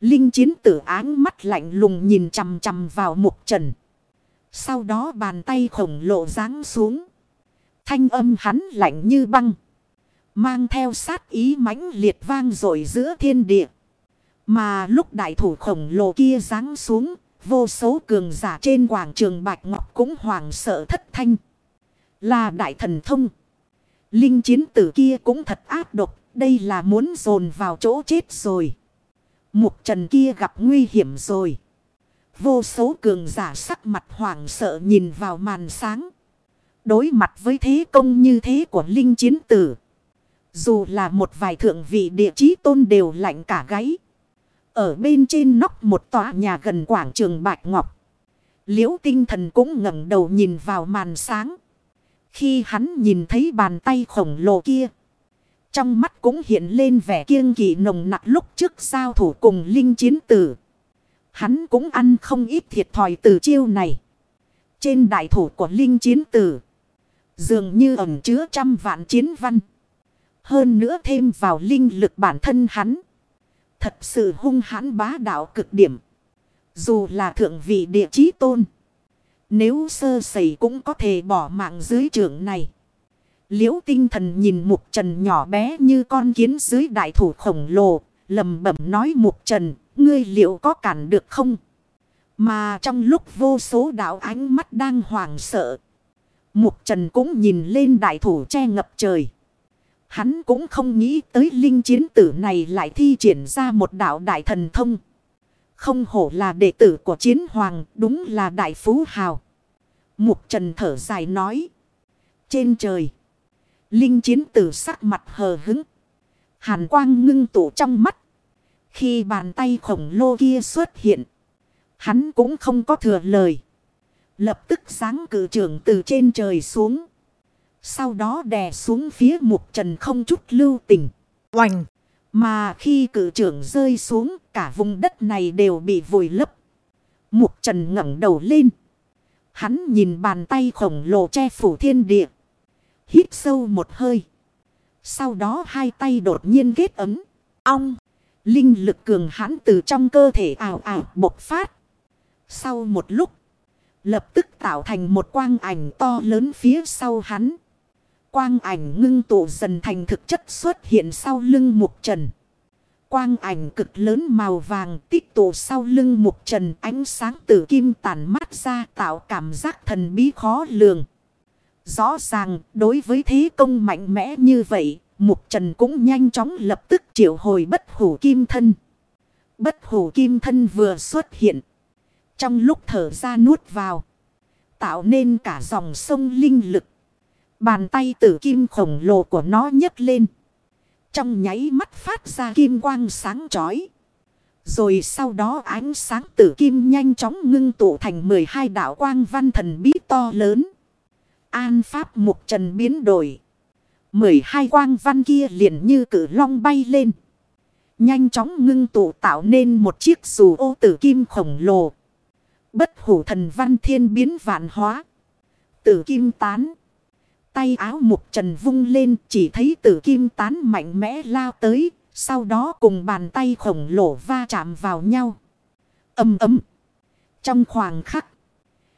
Linh chiến tử áng mắt lạnh lùng nhìn chằm chằm vào mục trần. Sau đó bàn tay khổng lồ giáng xuống. Thanh âm hắn lạnh như băng. Mang theo sát ý mãnh liệt vang rồi giữa thiên địa. Mà lúc đại thủ khổng lồ kia giáng xuống. Vô số cường giả trên quảng trường Bạch Ngọc cũng hoàng sợ thất thanh. Là đại thần thông. Linh chiến tử kia cũng thật ác độc. Đây là muốn dồn vào chỗ chết rồi. Mục trần kia gặp nguy hiểm rồi. Vô số cường giả sắc mặt hoảng sợ nhìn vào màn sáng. Đối mặt với thế công như thế của linh chiến tử. Dù là một vài thượng vị địa chí tôn đều lạnh cả gáy. Ở bên trên nóc một tòa nhà gần quảng trường Bạch Ngọc. Liễu tinh thần cũng ngẩng đầu nhìn vào màn sáng. Khi hắn nhìn thấy bàn tay khổng lồ kia. Trong mắt cũng hiện lên vẻ kiêng kỵ nồng nặc lúc trước giao thủ cùng linh chiến tử. Hắn cũng ăn không ít thiệt thòi từ chiêu này. Trên đại thủ của linh chiến tử. Dường như ẩn chứa trăm vạn chiến văn. Hơn nữa thêm vào linh lực bản thân hắn. Thật sự hung hãn bá đạo cực điểm. Dù là thượng vị địa chí tôn. Nếu sơ sẩy cũng có thể bỏ mạng dưới trường này. Liễu tinh thần nhìn mục trần nhỏ bé như con kiến dưới đại thủ khổng lồ. lầm bẩm nói mục trần, ngươi liệu có cản được không? Mà trong lúc vô số đạo ánh mắt đang hoảng sợ. Mục trần cũng nhìn lên đại thủ che ngập trời. Hắn cũng không nghĩ tới linh chiến tử này lại thi triển ra một đạo đại thần thông. Không hổ là đệ tử của chiến hoàng, đúng là đại phú hào. Mục trần thở dài nói. Trên trời. Linh chiến tử sắc mặt hờ hứng. Hàn quang ngưng tụ trong mắt. Khi bàn tay khổng lồ kia xuất hiện. Hắn cũng không có thừa lời. Lập tức sáng cử trưởng từ trên trời xuống. Sau đó đè xuống phía mục trần không chút lưu tình. Oành! Mà khi cử trưởng rơi xuống, cả vùng đất này đều bị vùi lấp. Mục trần ngẩng đầu lên. Hắn nhìn bàn tay khổng lồ che phủ thiên địa. Hít sâu một hơi. Sau đó hai tay đột nhiên kết ấm. Ong! Linh lực cường hãn từ trong cơ thể ảo ảo bộc phát. Sau một lúc. Lập tức tạo thành một quang ảnh to lớn phía sau hắn. Quang ảnh ngưng tụ dần thành thực chất xuất hiện sau lưng mục trần. Quang ảnh cực lớn màu vàng tích tụ sau lưng mục trần ánh sáng từ kim tàn mát ra tạo cảm giác thần bí khó lường. Rõ ràng đối với thế công mạnh mẽ như vậy, mục trần cũng nhanh chóng lập tức triệu hồi bất hủ kim thân. Bất hủ kim thân vừa xuất hiện. Trong lúc thở ra nuốt vào. Tạo nên cả dòng sông linh lực. Bàn tay tử kim khổng lồ của nó nhấc lên. Trong nháy mắt phát ra kim quang sáng chói. Rồi sau đó ánh sáng tử kim nhanh chóng ngưng tụ thành 12 đạo quang văn thần bí to lớn. An pháp mục trần biến đổi. 12 quang văn kia liền như cử long bay lên. Nhanh chóng ngưng tụ tạo nên một chiếc dù ô tử kim khổng lồ. Bất hủ thần văn thiên biến vạn hóa. Tử kim tán. Tay áo mục trần vung lên chỉ thấy tử kim tán mạnh mẽ lao tới. Sau đó cùng bàn tay khổng lồ va chạm vào nhau. Âm ấm. Trong khoảng khắc.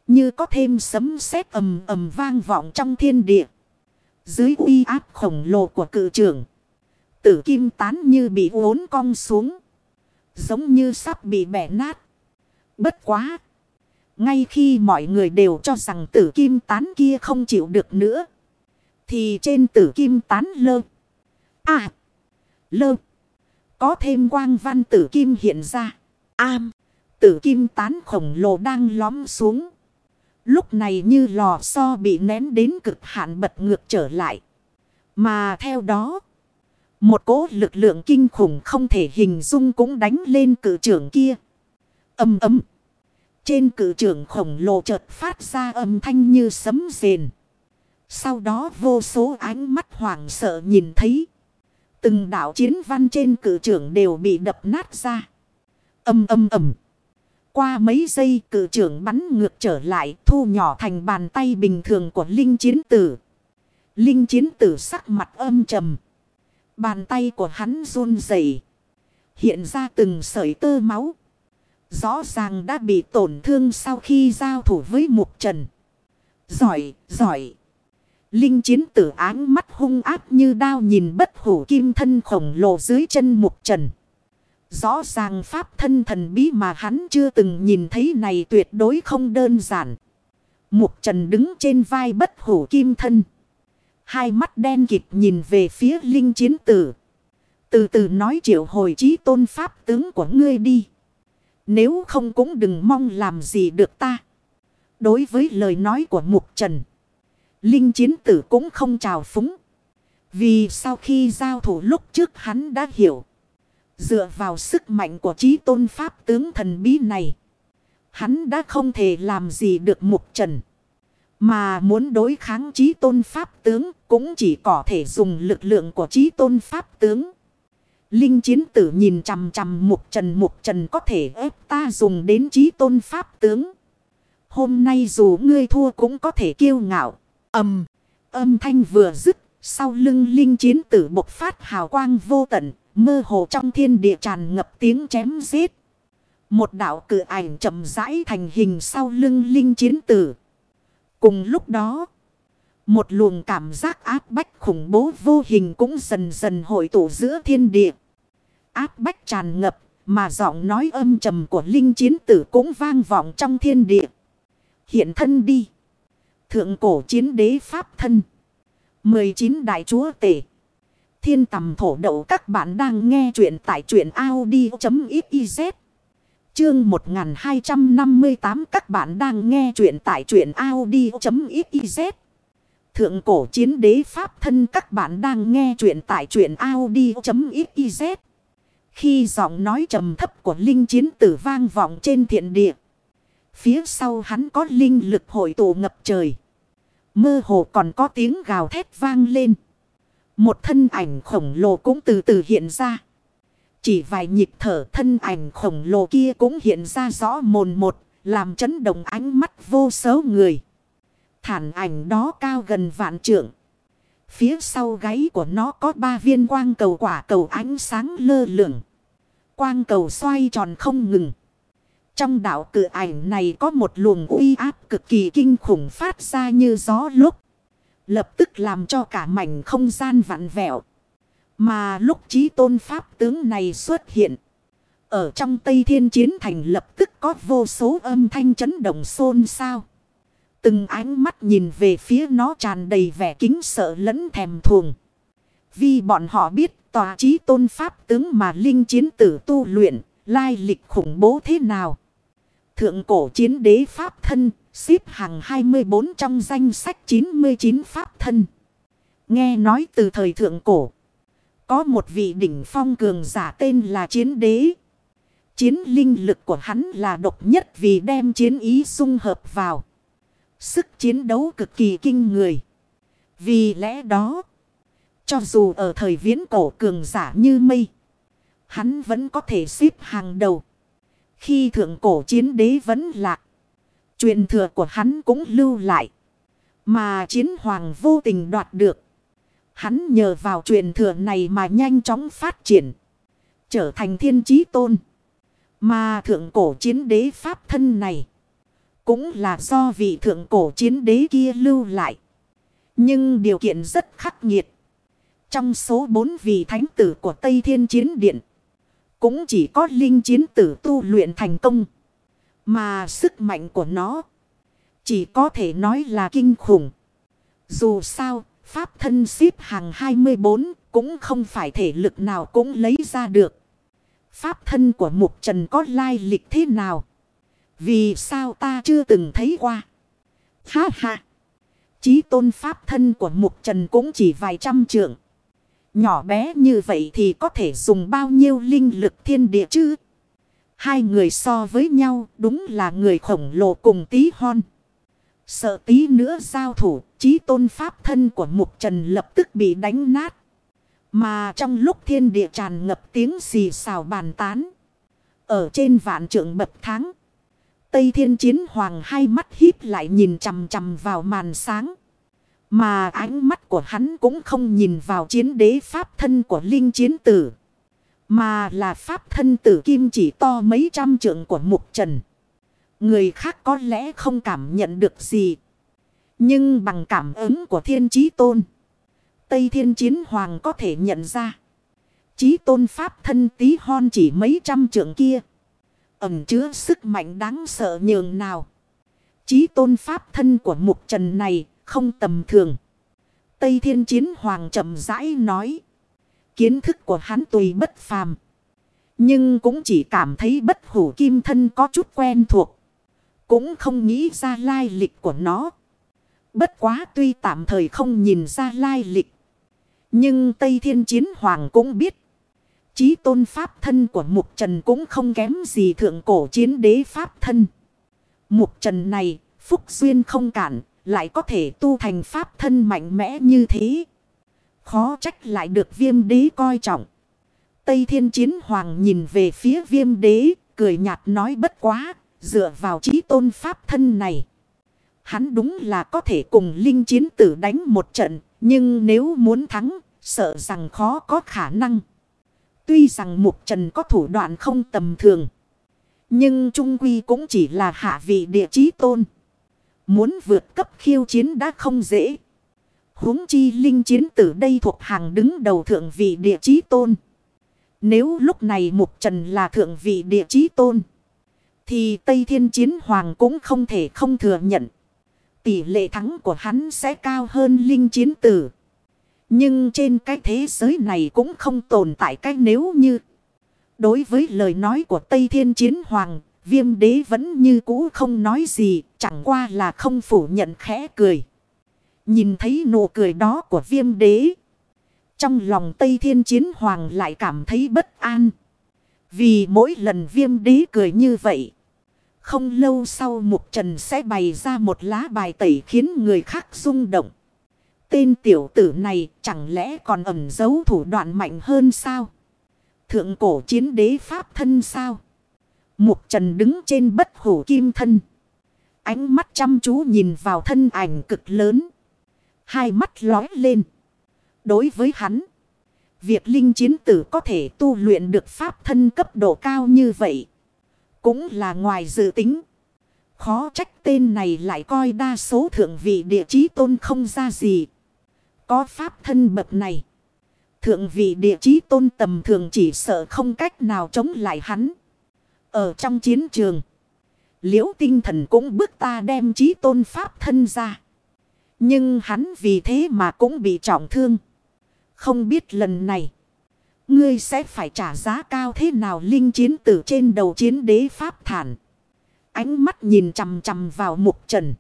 Như có thêm sấm sét ầm ầm vang vọng trong thiên địa. Dưới uy áp khổng lồ của cự trưởng. Tử kim tán như bị uốn cong xuống. Giống như sắp bị bẻ nát. Bất quá. Ngay khi mọi người đều cho rằng tử kim tán kia không chịu được nữa. Thì trên tử kim tán lơ. À. Lơ. Có thêm quang văn tử kim hiện ra. Am. Tử kim tán khổng lồ đang lóm xuống. Lúc này như lò xo bị nén đến cực hạn bật ngược trở lại. Mà theo đó. Một cỗ lực lượng kinh khủng không thể hình dung cũng đánh lên cử trưởng kia. Âm ấm. Trên cử trưởng khổng lồ chợt phát ra âm thanh như sấm rền. Sau đó vô số ánh mắt hoảng sợ nhìn thấy. Từng đạo chiến văn trên cử trưởng đều bị đập nát ra. Âm âm ầm. Qua mấy giây cử trưởng bắn ngược trở lại thu nhỏ thành bàn tay bình thường của Linh Chiến Tử. Linh Chiến Tử sắc mặt âm trầm. Bàn tay của hắn run rẩy Hiện ra từng sợi tơ máu. Rõ ràng đã bị tổn thương sau khi giao thủ với Mục Trần. Giỏi, giỏi. Linh chiến tử áng mắt hung ác như đao nhìn bất hủ kim thân khổng lồ dưới chân Mục Trần. Rõ ràng pháp thân thần bí mà hắn chưa từng nhìn thấy này tuyệt đối không đơn giản. Mục Trần đứng trên vai bất hủ kim thân. Hai mắt đen kịp nhìn về phía linh chiến tử. Từ từ nói triệu hồi trí tôn pháp tướng của ngươi đi. Nếu không cũng đừng mong làm gì được ta. Đối với lời nói của Mục Trần. Linh chiến tử cũng không trào phúng. Vì sau khi giao thủ lúc trước hắn đã hiểu. Dựa vào sức mạnh của trí tôn pháp tướng thần bí này. Hắn đã không thể làm gì được Mục Trần. Mà muốn đối kháng trí tôn pháp tướng cũng chỉ có thể dùng lực lượng của trí tôn pháp tướng. Linh chiến tử nhìn chằm chằm mục trần mục trần có thể ép ta dùng đến trí tôn pháp tướng. Hôm nay dù ngươi thua cũng có thể kiêu ngạo. Âm, âm thanh vừa dứt, sau lưng linh chiến tử bộc phát hào quang vô tận, mơ hồ trong thiên địa tràn ngập tiếng chém giết. Một đạo cử ảnh chậm rãi thành hình sau lưng linh chiến tử. Cùng lúc đó, một luồng cảm giác áp bách khủng bố vô hình cũng dần dần hội tụ giữa thiên địa. Áp bách tràn ngập, mà giọng nói âm trầm của linh chiến tử cũng vang vọng trong thiên địa. Hiện thân đi. Thượng cổ chiến đế pháp thân. 19 đại chúa tể. Thiên tầm thổ đậu các bạn đang nghe chuyện tại chuyện Audi.xyz. Chương 1258 các bạn đang nghe chuyện tại chuyện Audi.xyz. Thượng cổ chiến đế pháp thân các bạn đang nghe chuyện tại chuyện Audi.xyz. Khi giọng nói trầm thấp của linh chiến tử vang vọng trên thiện địa. Phía sau hắn có linh lực hội tụ ngập trời. Mơ hồ còn có tiếng gào thét vang lên. Một thân ảnh khổng lồ cũng từ từ hiện ra. Chỉ vài nhịp thở thân ảnh khổng lồ kia cũng hiện ra rõ mồn một, làm chấn động ánh mắt vô số người. Thản ảnh đó cao gần vạn trượng. Phía sau gáy của nó có ba viên quang cầu quả cầu ánh sáng lơ lửng. Quang cầu xoay tròn không ngừng. Trong đảo cử ảnh này có một luồng uy áp cực kỳ kinh khủng phát ra như gió lúc. Lập tức làm cho cả mảnh không gian vặn vẹo. Mà lúc trí tôn pháp tướng này xuất hiện. Ở trong Tây Thiên Chiến Thành lập tức có vô số âm thanh chấn động xôn xao. Từng ánh mắt nhìn về phía nó tràn đầy vẻ kính sợ lẫn thèm thuồng. Vì bọn họ biết tòa trí tôn pháp tướng mà linh chiến tử tu luyện, lai lịch khủng bố thế nào. Thượng cổ chiến đế pháp thân, xếp hàng 24 trong danh sách 99 pháp thân. Nghe nói từ thời thượng cổ. Có một vị đỉnh phong cường giả tên là chiến đế. Chiến linh lực của hắn là độc nhất vì đem chiến ý xung hợp vào. Sức chiến đấu cực kỳ kinh người. Vì lẽ đó, cho dù ở thời viễn cổ cường giả như mây, hắn vẫn có thể xếp hàng đầu. Khi thượng cổ chiến đế vẫn lạc, truyền thừa của hắn cũng lưu lại. Mà chiến hoàng vô tình đoạt được. Hắn nhờ vào truyền thừa này mà nhanh chóng phát triển. Trở thành thiên trí tôn. Mà thượng cổ chiến đế pháp thân này. Cũng là do vị thượng cổ chiến đế kia lưu lại. Nhưng điều kiện rất khắc nghiệt. Trong số bốn vị thánh tử của Tây Thiên Chiến Điện. Cũng chỉ có linh chiến tử tu luyện thành công. Mà sức mạnh của nó. Chỉ có thể nói là kinh khủng. Dù sao, Pháp thân xếp hàng 24 cũng không phải thể lực nào cũng lấy ra được. Pháp thân của Mục Trần có lai lịch thế nào? Vì sao ta chưa từng thấy qua? Ha ha! Chí tôn pháp thân của Mục Trần cũng chỉ vài trăm trượng. Nhỏ bé như vậy thì có thể dùng bao nhiêu linh lực thiên địa chứ? Hai người so với nhau đúng là người khổng lồ cùng tí hon. Sợ tí nữa giao thủ, trí tôn pháp thân của mục trần lập tức bị đánh nát. Mà trong lúc thiên địa tràn ngập tiếng xì xào bàn tán. Ở trên vạn trượng bậc tháng. Tây thiên chiến hoàng hai mắt híp lại nhìn chầm chầm vào màn sáng. Mà ánh mắt của hắn cũng không nhìn vào chiến đế pháp thân của linh chiến tử. Mà là pháp thân tử kim chỉ to mấy trăm trượng của mục trần. Người khác có lẽ không cảm nhận được gì. Nhưng bằng cảm ứng của thiên trí tôn. Tây thiên chiến hoàng có thể nhận ra. Chí tôn pháp thân tí hon chỉ mấy trăm trượng kia. Ẩm chứa sức mạnh đáng sợ nhường nào. Chí tôn pháp thân của mục trần này không tầm thường. Tây thiên chiến hoàng chậm rãi nói. Kiến thức của hắn tùy bất phàm. Nhưng cũng chỉ cảm thấy bất hủ kim thân có chút quen thuộc. Cũng không nghĩ ra lai lịch của nó. Bất quá tuy tạm thời không nhìn ra lai lịch. Nhưng Tây Thiên Chiến Hoàng cũng biết. Chí tôn pháp thân của Mục Trần cũng không kém gì thượng cổ chiến đế pháp thân. Mục Trần này, phúc duyên không cản, lại có thể tu thành pháp thân mạnh mẽ như thế. Khó trách lại được viêm đế coi trọng. Tây Thiên Chiến Hoàng nhìn về phía viêm đế, cười nhạt nói bất quá, dựa vào trí tôn pháp thân này. Hắn đúng là có thể cùng linh chiến tử đánh một trận, nhưng nếu muốn thắng, sợ rằng khó có khả năng. Tuy rằng Mục Trần có thủ đoạn không tầm thường, nhưng Trung Quy cũng chỉ là hạ vị địa chí tôn. Muốn vượt cấp khiêu chiến đã không dễ huống chi linh chiến tử đây thuộc hàng đứng đầu thượng vị địa chí tôn. Nếu lúc này Mục Trần là thượng vị địa chí tôn. Thì Tây Thiên Chiến Hoàng cũng không thể không thừa nhận. Tỷ lệ thắng của hắn sẽ cao hơn linh chiến tử. Nhưng trên cái thế giới này cũng không tồn tại cái nếu như. Đối với lời nói của Tây Thiên Chiến Hoàng, viêm đế vẫn như cũ không nói gì, chẳng qua là không phủ nhận khẽ cười. Nhìn thấy nụ cười đó của viêm đế. Trong lòng Tây Thiên Chiến Hoàng lại cảm thấy bất an. Vì mỗi lần viêm đế cười như vậy. Không lâu sau Mục Trần sẽ bày ra một lá bài tẩy khiến người khác rung động. Tên tiểu tử này chẳng lẽ còn ẩn giấu thủ đoạn mạnh hơn sao? Thượng cổ chiến đế pháp thân sao? Mục Trần đứng trên bất hủ kim thân. Ánh mắt chăm chú nhìn vào thân ảnh cực lớn. Hai mắt lói lên. Đối với hắn. Việc linh chiến tử có thể tu luyện được pháp thân cấp độ cao như vậy. Cũng là ngoài dự tính. Khó trách tên này lại coi đa số thượng vị địa chí tôn không ra gì. Có pháp thân bậc này. Thượng vị địa chí tôn tầm thường chỉ sợ không cách nào chống lại hắn. Ở trong chiến trường. Liễu tinh thần cũng bước ta đem chí tôn pháp thân ra. Nhưng hắn vì thế mà cũng bị trọng thương. Không biết lần này. Ngươi sẽ phải trả giá cao thế nào linh chiến tử trên đầu chiến đế pháp thản. Ánh mắt nhìn chằm chằm vào mục trần.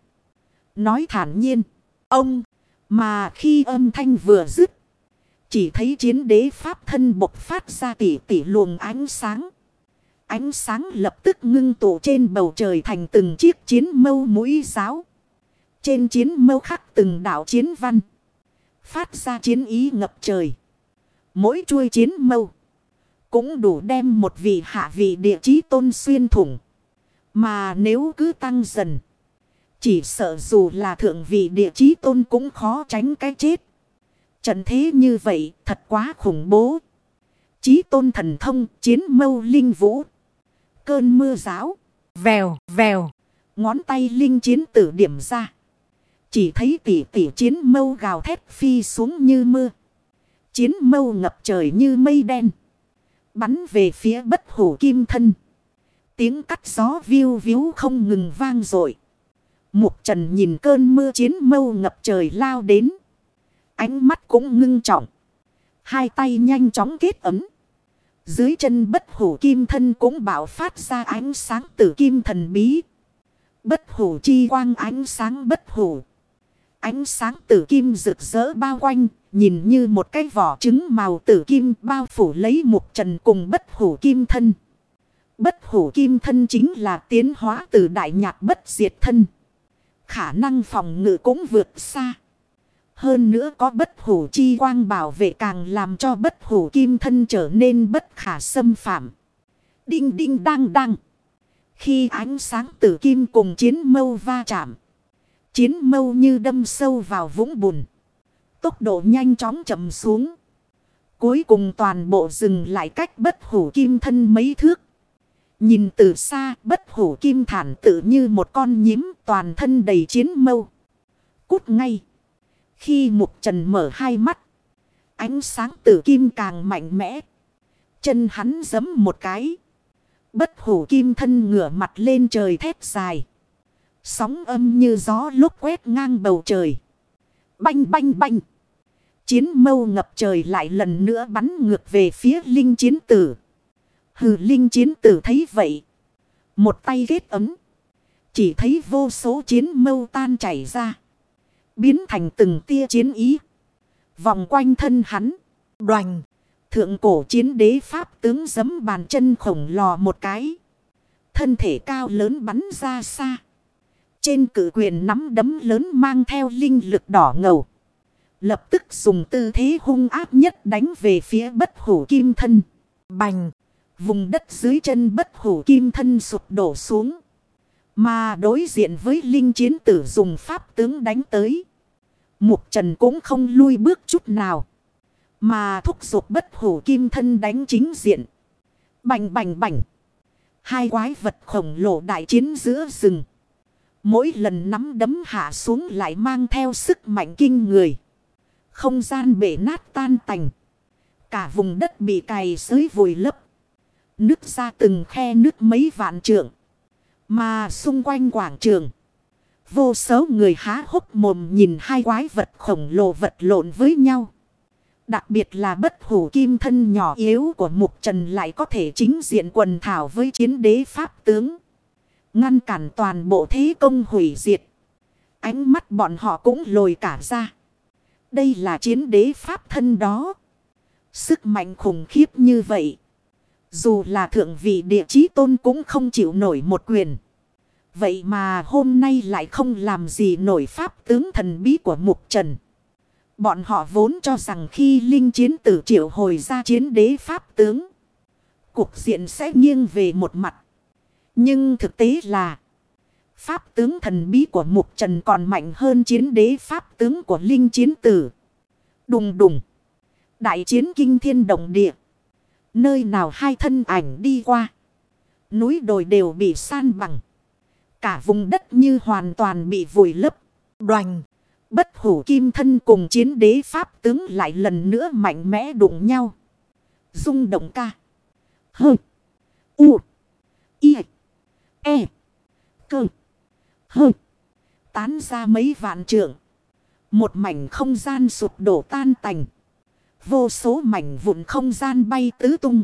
Nói thản nhiên. Ông. Mà khi âm thanh vừa dứt. Chỉ thấy chiến đế pháp thân bộc phát ra tỉ tỉ luồng ánh sáng. Ánh sáng lập tức ngưng tụ trên bầu trời thành từng chiếc chiến mâu mũi giáo. Trên chiến mâu khắc từng đảo chiến văn. Phát ra chiến ý ngập trời. Mỗi chuôi chiến mâu. Cũng đủ đem một vị hạ vị địa chí tôn xuyên thủng. Mà nếu cứ tăng dần. Chỉ sợ dù là thượng vị địa chí tôn cũng khó tránh cái chết. Trận thế như vậy thật quá khủng bố. Chí tôn thần thông, chiến mâu linh vũ. Cơn mưa giáo. Vèo vèo. Ngón tay linh chiến tử điểm ra. Chỉ thấy tỷ tỷ chiến mâu gào thét phi xuống như mưa. Chiến mâu ngập trời như mây đen. Bắn về phía bất hủ kim thân. Tiếng cắt gió viêu víu không ngừng vang dội Mục trần nhìn cơn mưa chiến mâu ngập trời lao đến. Ánh mắt cũng ngưng trọng. Hai tay nhanh chóng kết ấm. Dưới chân bất hủ kim thân cũng bảo phát ra ánh sáng từ kim thần bí. Bất hủ chi quang ánh sáng bất hủ. Ánh sáng tử kim rực rỡ bao quanh, nhìn như một cái vỏ trứng màu tử kim bao phủ lấy mục trần cùng bất hủ kim thân. Bất hủ kim thân chính là tiến hóa từ đại nhạc bất diệt thân. Khả năng phòng ngự cũng vượt xa. Hơn nữa có bất hủ chi quang bảo vệ càng làm cho bất hủ kim thân trở nên bất khả xâm phạm. Đinh đinh đang đang. Khi ánh sáng tử kim cùng chiến mâu va chạm. Chiến mâu như đâm sâu vào vũng bùn. Tốc độ nhanh chóng chậm xuống. Cuối cùng toàn bộ dừng lại cách bất hủ kim thân mấy thước. Nhìn từ xa, bất hủ kim thản tự như một con nhím toàn thân đầy chiến mâu. Cút ngay. Khi mục trần mở hai mắt. Ánh sáng tử kim càng mạnh mẽ. Chân hắn giấm một cái. Bất hủ kim thân ngửa mặt lên trời thép dài. Sóng âm như gió lúc quét ngang bầu trời. Banh banh banh. Chiến mâu ngập trời lại lần nữa bắn ngược về phía linh chiến tử. Hừ, linh chiến tử thấy vậy. Một tay ghét ấm. Chỉ thấy vô số chiến mâu tan chảy ra. Biến thành từng tia chiến ý. Vòng quanh thân hắn. Đoành. Thượng cổ chiến đế pháp tướng giấm bàn chân khổng lò một cái. Thân thể cao lớn bắn ra xa. Trên cử quyền nắm đấm lớn mang theo linh lực đỏ ngầu. Lập tức dùng tư thế hung áp nhất đánh về phía bất hủ kim thân. Bành. Vùng đất dưới chân bất hủ kim thân sụp đổ xuống. Mà đối diện với linh chiến tử dùng pháp tướng đánh tới. Mục trần cũng không lui bước chút nào. Mà thúc giục bất hủ kim thân đánh chính diện. Bành bành bành. Hai quái vật khổng lồ đại chiến giữa rừng. Mỗi lần nắm đấm hạ xuống lại mang theo sức mạnh kinh người. Không gian bể nát tan tành. Cả vùng đất bị cày sới vùi lấp. Nước ra từng khe nước mấy vạn trượng. Mà xung quanh quảng trường. Vô số người há hốc mồm nhìn hai quái vật khổng lồ vật lộn với nhau. Đặc biệt là bất hủ kim thân nhỏ yếu của Mục Trần lại có thể chính diện quần thảo với chiến đế pháp tướng. Ngăn cản toàn bộ thế công hủy diệt. Ánh mắt bọn họ cũng lồi cả ra. Đây là chiến đế pháp thân đó. Sức mạnh khủng khiếp như vậy. Dù là thượng vị địa chí tôn cũng không chịu nổi một quyền. Vậy mà hôm nay lại không làm gì nổi pháp tướng thần bí của Mục Trần. Bọn họ vốn cho rằng khi linh chiến tử triệu hồi ra chiến đế pháp tướng. Cục diện sẽ nghiêng về một mặt. Nhưng thực tế là. Pháp tướng thần bí của Mục Trần còn mạnh hơn chiến đế pháp tướng của linh chiến tử. Đùng đùng. Đại chiến kinh thiên động địa. Nơi nào hai thân ảnh đi qua. Núi đồi đều bị san bằng. Cả vùng đất như hoàn toàn bị vùi lấp. Đoành. Bất hủ kim thân cùng chiến đế pháp tướng lại lần nữa mạnh mẽ đụng nhau. Dung động ca. Hơ. U. Y. E. Cơ. Hơ. Tán ra mấy vạn trượng. Một mảnh không gian sụp đổ tan tành. Vô số mảnh vụn không gian bay tứ tung.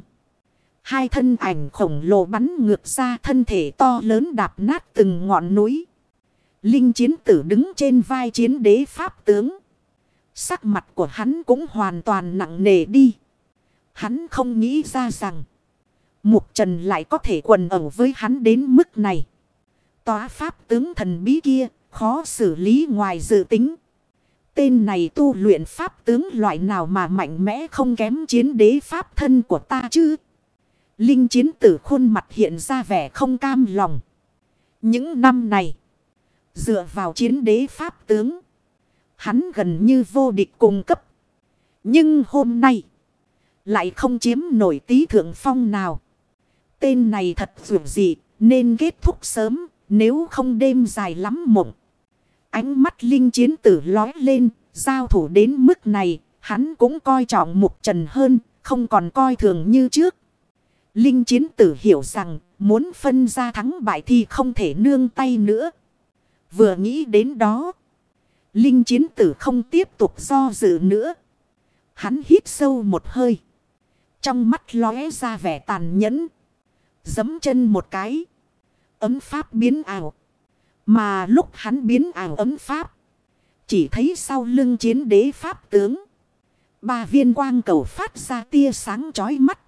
Hai thân ảnh khổng lồ bắn ngược ra thân thể to lớn đạp nát từng ngọn núi. Linh chiến tử đứng trên vai chiến đế pháp tướng. Sắc mặt của hắn cũng hoàn toàn nặng nề đi. Hắn không nghĩ ra rằng. Mục trần lại có thể quần ẩu với hắn đến mức này. Tóa pháp tướng thần bí kia, khó xử lý ngoài dự tính. Tên này tu luyện pháp tướng loại nào mà mạnh mẽ không kém chiến đế pháp thân của ta chứ. Linh chiến tử khuôn mặt hiện ra vẻ không cam lòng. Những năm này. Dựa vào chiến đế pháp tướng. Hắn gần như vô địch cung cấp. Nhưng hôm nay. Lại không chiếm nổi tí thượng phong nào. Tên này thật dù gì. Nên kết thúc sớm. Nếu không đêm dài lắm mộng. Ánh mắt linh chiến tử lói lên. Giao thủ đến mức này. Hắn cũng coi trọng mục trần hơn. Không còn coi thường như trước. Linh chiến tử hiểu rằng. Muốn phân ra thắng bại thì không thể nương tay nữa. Vừa nghĩ đến đó. Linh chiến tử không tiếp tục do dự nữa. Hắn hít sâu một hơi. Trong mắt lóe ra vẻ tàn nhẫn. Dấm chân một cái. Ấm pháp biến ảo. Mà lúc hắn biến ảo ấm pháp. Chỉ thấy sau lưng chiến đế pháp tướng. Ba viên quang cầu phát ra tia sáng chói mắt.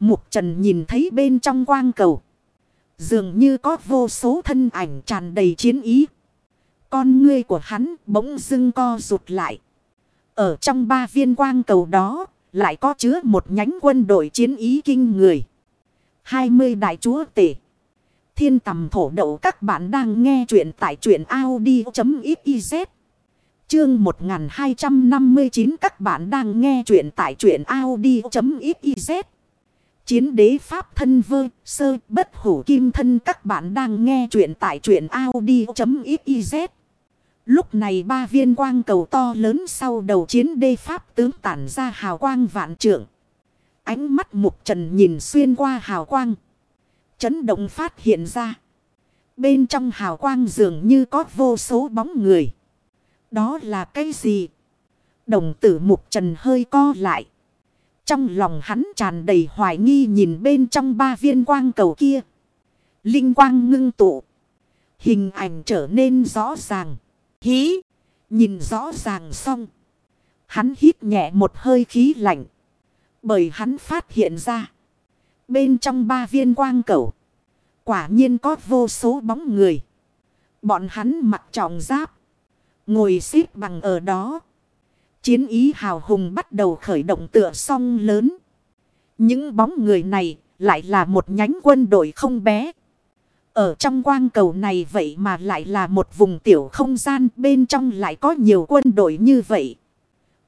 Mục trần nhìn thấy bên trong quang cầu. Dường như có vô số thân ảnh tràn đầy chiến ý. Con ngươi của hắn bỗng dưng co rụt lại. Ở trong ba viên quang cầu đó, lại có chứa một nhánh quân đội chiến ý kinh người. 20 đại chúa tể. Thiên tầm thổ đậu các bạn đang nghe chuyện tại chuyện Audi.xyz. Chương 1259 các bạn đang nghe chuyện tại chuyện Audi.xyz. Chiến đế Pháp thân vơ, sơ, bất hủ kim thân các bạn đang nghe chuyện tại chuyện Audi.xyz. Lúc này ba viên quang cầu to lớn sau đầu chiến đế Pháp tướng tản ra hào quang vạn trượng. Ánh mắt mục trần nhìn xuyên qua hào quang. Chấn động phát hiện ra. Bên trong hào quang dường như có vô số bóng người. Đó là cái gì? Đồng tử mục trần hơi co lại. Trong lòng hắn tràn đầy hoài nghi nhìn bên trong ba viên quang cầu kia. Linh quang ngưng tụ. Hình ảnh trở nên rõ ràng. Hí. Nhìn rõ ràng xong. Hắn hít nhẹ một hơi khí lạnh. Bởi hắn phát hiện ra. Bên trong ba viên quang cầu. Quả nhiên có vô số bóng người. Bọn hắn mặc trọng giáp. Ngồi xếp bằng ở đó. Chiến ý hào hùng bắt đầu khởi động tựa song lớn. Những bóng người này lại là một nhánh quân đội không bé. Ở trong quang cầu này vậy mà lại là một vùng tiểu không gian, bên trong lại có nhiều quân đội như vậy.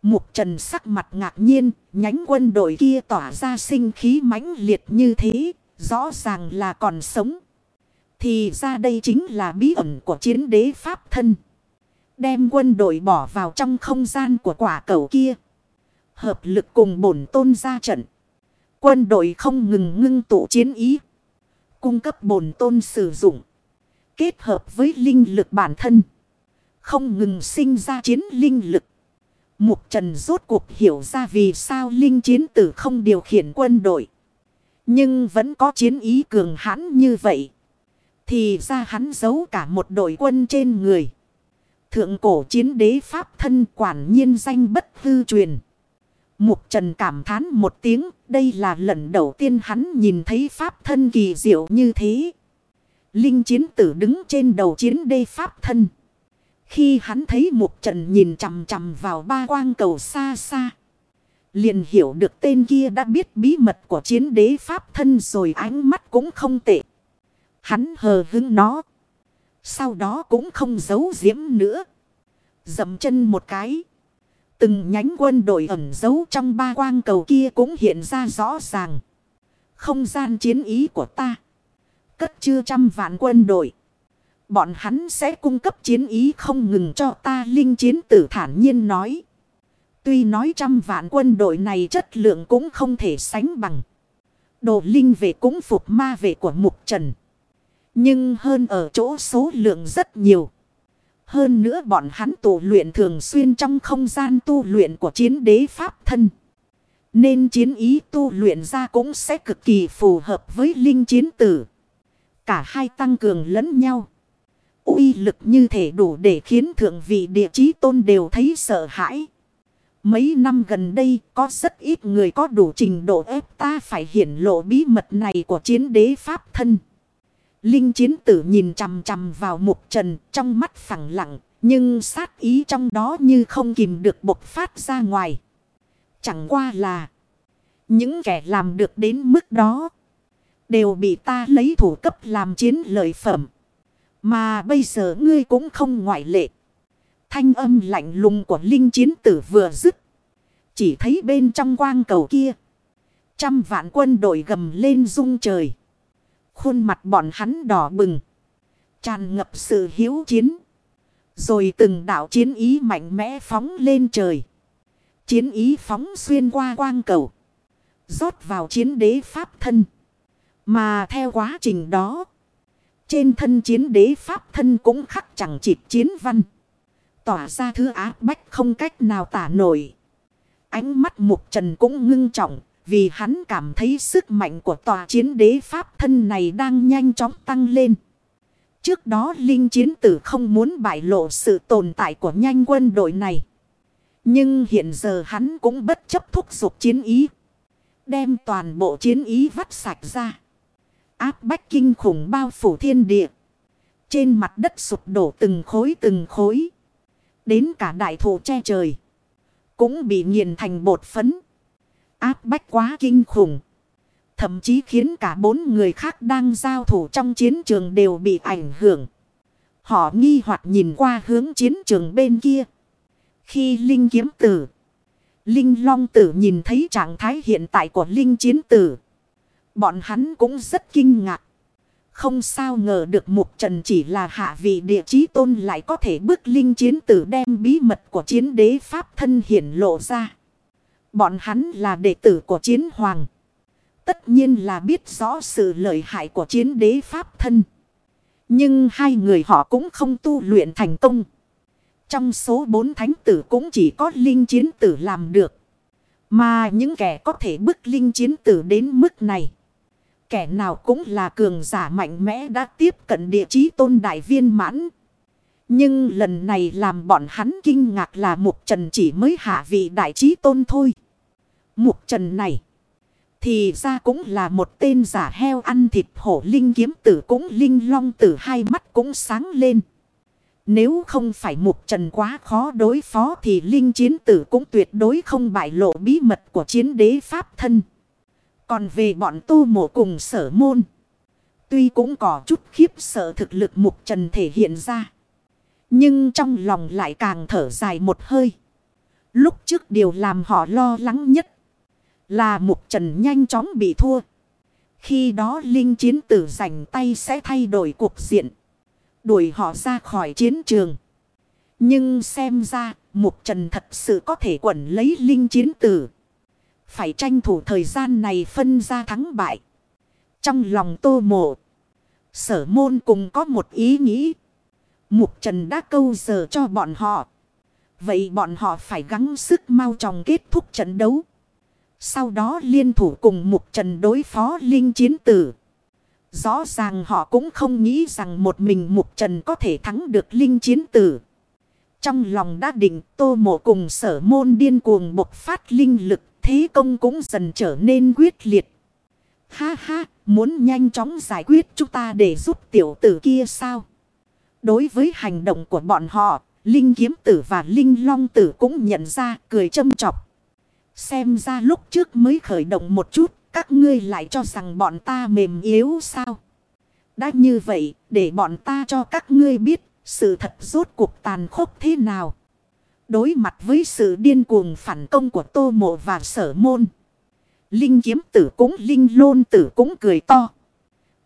Mục trần sắc mặt ngạc nhiên, nhánh quân đội kia tỏa ra sinh khí mãnh liệt như thế, rõ ràng là còn sống. Thì ra đây chính là bí ẩn của chiến đế Pháp thân. Đem quân đội bỏ vào trong không gian của quả cầu kia. Hợp lực cùng bổn tôn ra trận. Quân đội không ngừng ngưng tụ chiến ý. Cung cấp bổn tôn sử dụng. Kết hợp với linh lực bản thân. Không ngừng sinh ra chiến linh lực. Mục Trần rốt cuộc hiểu ra vì sao linh chiến tử không điều khiển quân đội. Nhưng vẫn có chiến ý cường hãn như vậy. Thì ra hắn giấu cả một đội quân trên người. Thượng cổ chiến đế Pháp thân quản nhiên danh bất hư truyền. Mục Trần cảm thán một tiếng. Đây là lần đầu tiên hắn nhìn thấy Pháp thân kỳ diệu như thế. Linh chiến tử đứng trên đầu chiến đế Pháp thân. Khi hắn thấy Mục Trần nhìn chằm chằm vào ba quang cầu xa xa. Liền hiểu được tên kia đã biết bí mật của chiến đế Pháp thân rồi ánh mắt cũng không tệ. Hắn hờ hứng nó. Sau đó cũng không giấu giếm nữa. Dậm chân một cái. Từng nhánh quân đội ẩn giấu trong ba quang cầu kia cũng hiện ra rõ ràng. Không gian chiến ý của ta. Cất chưa trăm vạn quân đội. Bọn hắn sẽ cung cấp chiến ý không ngừng cho ta linh chiến tử thản nhiên nói. Tuy nói trăm vạn quân đội này chất lượng cũng không thể sánh bằng. Đồ linh về cũng phục ma về của mục trần. Nhưng hơn ở chỗ số lượng rất nhiều. Hơn nữa bọn hắn tụ luyện thường xuyên trong không gian tu luyện của chiến đế Pháp thân. Nên chiến ý tu luyện ra cũng sẽ cực kỳ phù hợp với linh chiến tử. Cả hai tăng cường lẫn nhau uy lực như thể đủ để khiến thượng vị địa chí tôn đều thấy sợ hãi. Mấy năm gần đây, có rất ít người có đủ trình độ ép ta phải hiển lộ bí mật này của chiến đế Pháp thân. Linh chiến tử nhìn chằm chằm vào mục trần, trong mắt phẳng lặng. Nhưng sát ý trong đó như không kìm được bộc phát ra ngoài. Chẳng qua là. Những kẻ làm được đến mức đó. Đều bị ta lấy thủ cấp làm chiến lợi phẩm. Mà bây giờ ngươi cũng không ngoại lệ. Thanh âm lạnh lùng của linh chiến tử vừa dứt. Chỉ thấy bên trong quang cầu kia. Trăm vạn quân đội gầm lên rung trời. Khuôn mặt bọn hắn đỏ bừng. Tràn ngập sự hiếu chiến. Rồi từng đạo chiến ý mạnh mẽ phóng lên trời. Chiến ý phóng xuyên qua quang cầu. rót vào chiến đế pháp thân. Mà theo quá trình đó. Trên thân chiến đế pháp thân cũng khắc chẳng chịp chiến văn. Tỏa ra thứ ác bách không cách nào tả nổi. Ánh mắt mục trần cũng ngưng trọng. Vì hắn cảm thấy sức mạnh của tòa chiến đế pháp thân này đang nhanh chóng tăng lên. Trước đó Linh Chiến Tử không muốn bại lộ sự tồn tại của nhanh quân đội này. Nhưng hiện giờ hắn cũng bất chấp thúc giục chiến ý. Đem toàn bộ chiến ý vắt sạch ra. Áp bách kinh khủng bao phủ thiên địa. Trên mặt đất sụp đổ từng khối từng khối. Đến cả đại thụ che trời. Cũng bị nghiền thành bột phấn áp bách quá kinh khủng. Thậm chí khiến cả bốn người khác đang giao thủ trong chiến trường đều bị ảnh hưởng. Họ nghi hoặc nhìn qua hướng chiến trường bên kia. Khi Linh kiếm tử, Linh long tử nhìn thấy trạng thái hiện tại của Linh chiến tử. Bọn hắn cũng rất kinh ngạc. Không sao ngờ được Mục Trần chỉ là hạ vị địa chí tôn lại có thể bước Linh chiến tử đem bí mật của chiến đế Pháp thân hiển lộ ra. Bọn hắn là đệ tử của chiến hoàng. Tất nhiên là biết rõ sự lợi hại của chiến đế Pháp thân. Nhưng hai người họ cũng không tu luyện thành công. Trong số bốn thánh tử cũng chỉ có linh chiến tử làm được. Mà những kẻ có thể bức linh chiến tử đến mức này. Kẻ nào cũng là cường giả mạnh mẽ đã tiếp cận địa chí tôn đại viên mãn. Nhưng lần này làm bọn hắn kinh ngạc là Mục Trần chỉ mới hạ vị đại trí tôn thôi. Mục Trần này. Thì ra cũng là một tên giả heo ăn thịt hổ linh kiếm tử cũng linh long tử, hai mắt cũng sáng lên. Nếu không phải mục trần quá khó đối phó thì linh chiến tử cũng tuyệt đối không bại lộ bí mật của chiến đế pháp thân. Còn về bọn tu mộ cùng sở môn. Tuy cũng có chút khiếp sợ thực lực mục trần thể hiện ra. Nhưng trong lòng lại càng thở dài một hơi. Lúc trước điều làm họ lo lắng nhất. Là mục trần nhanh chóng bị thua. Khi đó linh chiến tử giành tay sẽ thay đổi cuộc diện. Đuổi họ ra khỏi chiến trường. Nhưng xem ra mục trần thật sự có thể quẩn lấy linh chiến tử. Phải tranh thủ thời gian này phân ra thắng bại. Trong lòng tô mộ. Sở môn cùng có một ý nghĩ. Mục trần đã câu giờ cho bọn họ. Vậy bọn họ phải gắng sức mau chóng kết thúc trận đấu. Sau đó liên thủ cùng mục trần đối phó linh chiến tử. Rõ ràng họ cũng không nghĩ rằng một mình mục trần có thể thắng được linh chiến tử. Trong lòng đã định tô mộ cùng sở môn điên cuồng bộc phát linh lực thế công cũng dần trở nên quyết liệt. Ha ha, muốn nhanh chóng giải quyết chúng ta để giúp tiểu tử kia sao? Đối với hành động của bọn họ, Linh kiếm tử và Linh long tử cũng nhận ra cười châm chọc. Xem ra lúc trước mới khởi động một chút, các ngươi lại cho rằng bọn ta mềm yếu sao? Đã như vậy, để bọn ta cho các ngươi biết, sự thật rốt cuộc tàn khốc thế nào? Đối mặt với sự điên cuồng phản công của Tô Mộ và Sở Môn. Linh kiếm tử cũng Linh lôn tử cũng cười to.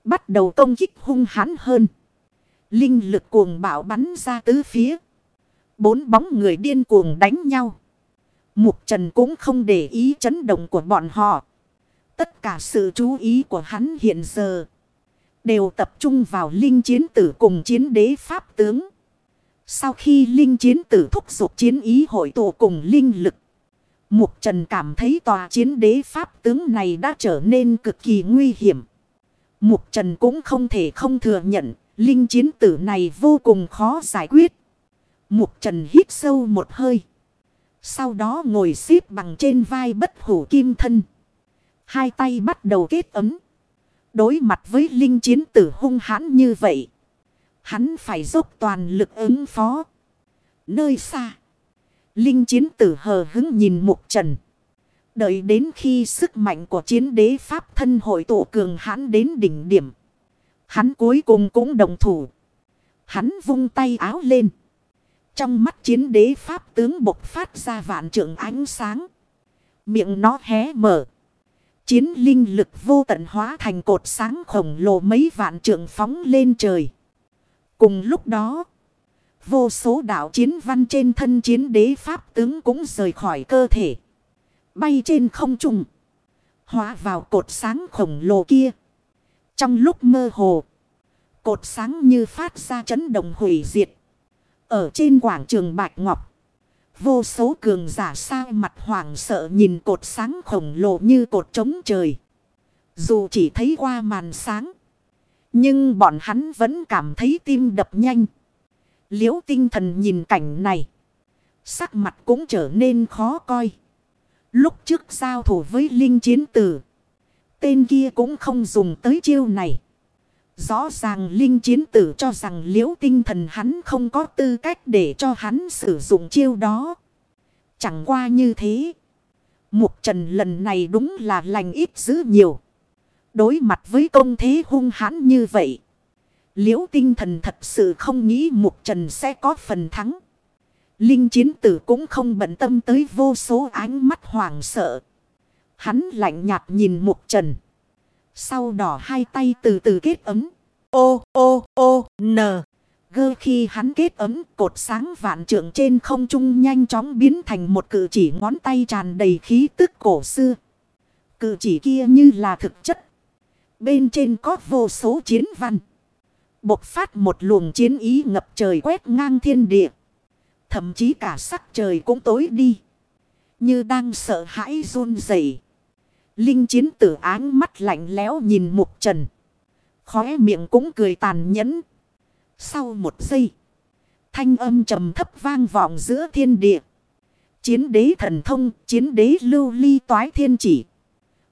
Bắt đầu công kích hung hãn hơn. Linh lực cuồng bạo bắn ra tứ phía. Bốn bóng người điên cuồng đánh nhau. Mục Trần cũng không để ý chấn động của bọn họ. Tất cả sự chú ý của hắn hiện giờ. Đều tập trung vào linh chiến tử cùng chiến đế pháp tướng. Sau khi linh chiến tử thúc giục chiến ý hội tụ cùng linh lực. Mục Trần cảm thấy tòa chiến đế pháp tướng này đã trở nên cực kỳ nguy hiểm. Mục Trần cũng không thể không thừa nhận, linh chiến tử này vô cùng khó giải quyết. Mục Trần hít sâu một hơi. Sau đó ngồi xếp bằng trên vai bất hủ kim thân. Hai tay bắt đầu kết ấm. Đối mặt với linh chiến tử hung hãn như vậy. Hắn phải dốc toàn lực ứng phó. Nơi xa. Linh chiến tử hờ hứng nhìn mục trần. Đợi đến khi sức mạnh của chiến đế pháp thân hội tụ cường hãn đến đỉnh điểm. Hắn cuối cùng cũng đồng thủ. Hắn vung tay áo lên. Trong mắt chiến đế pháp tướng bộc phát ra vạn trượng ánh sáng. Miệng nó hé mở. Chiến linh lực vô tận hóa thành cột sáng khổng lồ mấy vạn trượng phóng lên trời. Cùng lúc đó, vô số đạo chiến văn trên thân chiến đế pháp tướng cũng rời khỏi cơ thể. Bay trên không trung. Hóa vào cột sáng khổng lồ kia. Trong lúc mơ hồ, cột sáng như phát ra chấn động hủy diệt. Ở trên quảng trường Bạch Ngọc, vô số cường giả sao mặt hoảng sợ nhìn cột sáng khổng lồ như cột trống trời. Dù chỉ thấy qua màn sáng, nhưng bọn hắn vẫn cảm thấy tim đập nhanh. Liễu tinh thần nhìn cảnh này. Sắc mặt cũng trở nên khó coi. Lúc trước giao thủ với linh chiến tử. Tên kia cũng không dùng tới chiêu này. Rõ ràng linh chiến tử cho rằng liễu tinh thần hắn không có tư cách để cho hắn sử dụng chiêu đó. Chẳng qua như thế. Mục trần lần này đúng là lành ít dữ nhiều. Đối mặt với công thế hung hãn như vậy. Liễu tinh thần thật sự không nghĩ mục trần sẽ có phần thắng. Linh chiến tử cũng không bận tâm tới vô số ánh mắt hoảng sợ. Hắn lạnh nhạt nhìn mục trần. Sau đỏ hai tay từ từ kết ấm. Ô ô ô, n. Gơ khi hắn kết ấm, cột sáng vạn trượng trên không trung nhanh chóng biến thành một cử chỉ ngón tay tràn đầy khí tức cổ xưa. Cử chỉ kia như là thực chất. Bên trên có vô số chiến văn. Bộc phát một luồng chiến ý ngập trời quét ngang thiên địa. Thậm chí cả sắc trời cũng tối đi. Như đang sợ hãi run rẩy. Linh chiến tử áng mắt lạnh lẽo nhìn mục trần. Khóe miệng cũng cười tàn nhẫn. Sau một giây. Thanh âm trầm thấp vang vọng giữa thiên địa. Chiến đế thần thông, chiến đế lưu ly toái thiên chỉ.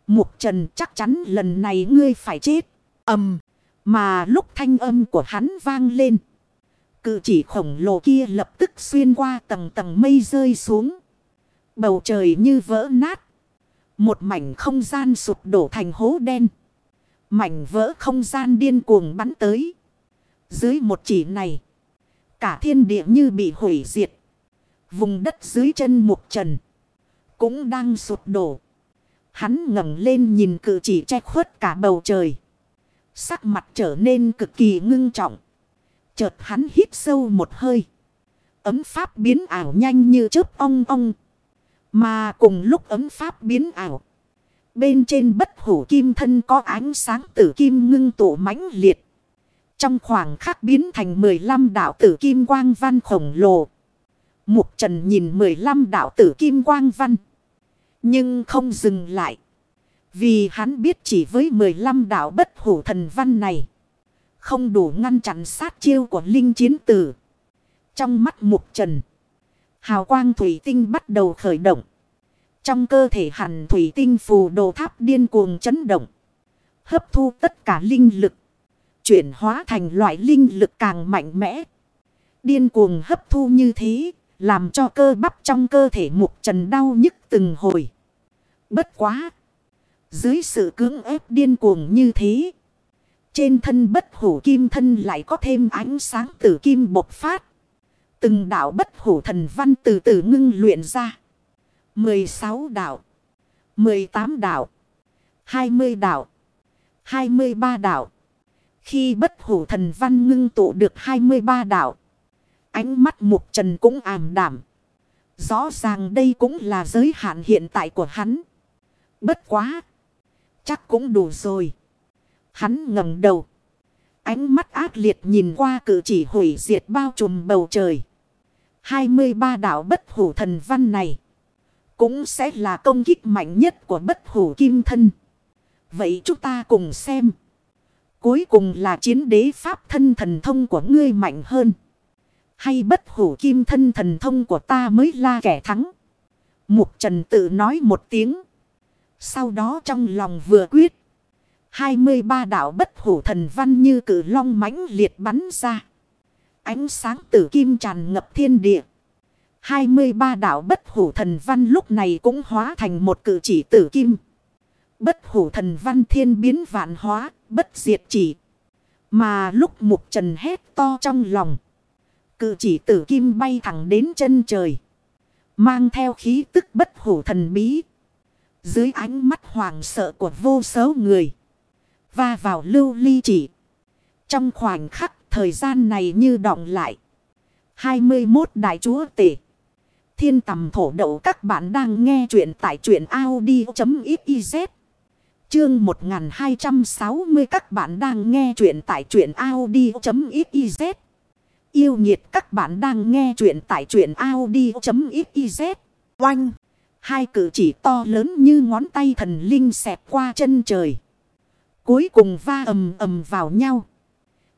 Mục trần chắc chắn lần này ngươi phải chết. ầm Mà lúc thanh âm của hắn vang lên. Cự chỉ khổng lồ kia lập tức xuyên qua tầng tầng mây rơi xuống. Bầu trời như vỡ nát. Một mảnh không gian sụp đổ thành hố đen. Mảnh vỡ không gian điên cuồng bắn tới. Dưới một chỉ này. Cả thiên địa như bị hủy diệt. Vùng đất dưới chân mục trần. Cũng đang sụp đổ. Hắn ngẩng lên nhìn cự chỉ che khuất cả bầu trời. Sắc mặt trở nên cực kỳ ngưng trọng. Chợt hắn hít sâu một hơi. Ấm pháp biến ảo nhanh như chớp ong ong. Mà cùng lúc ấm pháp biến ảo. Bên trên bất hủ kim thân có ánh sáng tử kim ngưng tụ mãnh liệt. Trong khoảng khắc biến thành 15 đạo tử kim quang văn khổng lồ. Mục trần nhìn 15 đạo tử kim quang văn. Nhưng không dừng lại. Vì hắn biết chỉ với 15 đạo bất hủ thần văn này. Không đủ ngăn chặn sát chiêu của linh chiến tử. Trong mắt mục trần. Hào quang thủy tinh bắt đầu khởi động. Trong cơ thể hẳn thủy tinh phù đồ tháp điên cuồng chấn động. Hấp thu tất cả linh lực. Chuyển hóa thành loại linh lực càng mạnh mẽ. Điên cuồng hấp thu như thế. Làm cho cơ bắp trong cơ thể mục trần đau nhức từng hồi. Bất quá. Dưới sự cưỡng ép điên cuồng như thế. Trên thân bất hủ kim thân lại có thêm ánh sáng tử kim bộc phát. Từng đạo bất hủ thần văn từ từ ngưng luyện ra. 16 đạo. 18 đạo. 20 đạo. 23 đạo. Khi bất hủ thần văn ngưng tụ được 23 đạo. Ánh mắt mục trần cũng ảm đảm. Rõ ràng đây cũng là giới hạn hiện tại của hắn. Bất quá. Chắc cũng đủ rồi. Hắn ngẩng đầu. Ánh mắt ác liệt nhìn qua cử chỉ hủy diệt bao trùm bầu trời. 23 đạo bất hủ thần văn này. Cũng sẽ là công kích mạnh nhất của bất hủ kim thân. Vậy chúng ta cùng xem. Cuối cùng là chiến đế pháp thân thần thông của ngươi mạnh hơn. Hay bất hủ kim thân thần thông của ta mới là kẻ thắng. Mục trần tự nói một tiếng. Sau đó trong lòng vừa quyết. 23 đạo bất hủ thần văn như cử long mãnh liệt bắn ra. Ánh sáng tử kim tràn ngập thiên địa. 23 đạo bất hủ thần văn lúc này cũng hóa thành một cử chỉ tử kim. Bất hủ thần văn thiên biến vạn hóa, bất diệt chỉ. Mà lúc mục trần hét to trong lòng. Cử chỉ tử kim bay thẳng đến chân trời. Mang theo khí tức bất hủ thần bí. Dưới ánh mắt hoàng sợ của vô số người. Và vào lưu ly chỉ. Trong khoảnh khắc, thời gian này như đọng lại. 21 đại chúa tể. Thiên tầm thổ đậu, các bạn đang nghe chuyện tại truyện Audi.xyz. Chương 1260 các bạn đang nghe chuyện tại truyện Audi.xyz. Yêu nhiệt, các bạn đang nghe chuyện tại truyện Audi.xyz. Oanh! Hai cử chỉ to lớn như ngón tay thần linh xẹp qua chân trời. Cuối cùng va ầm ầm vào nhau.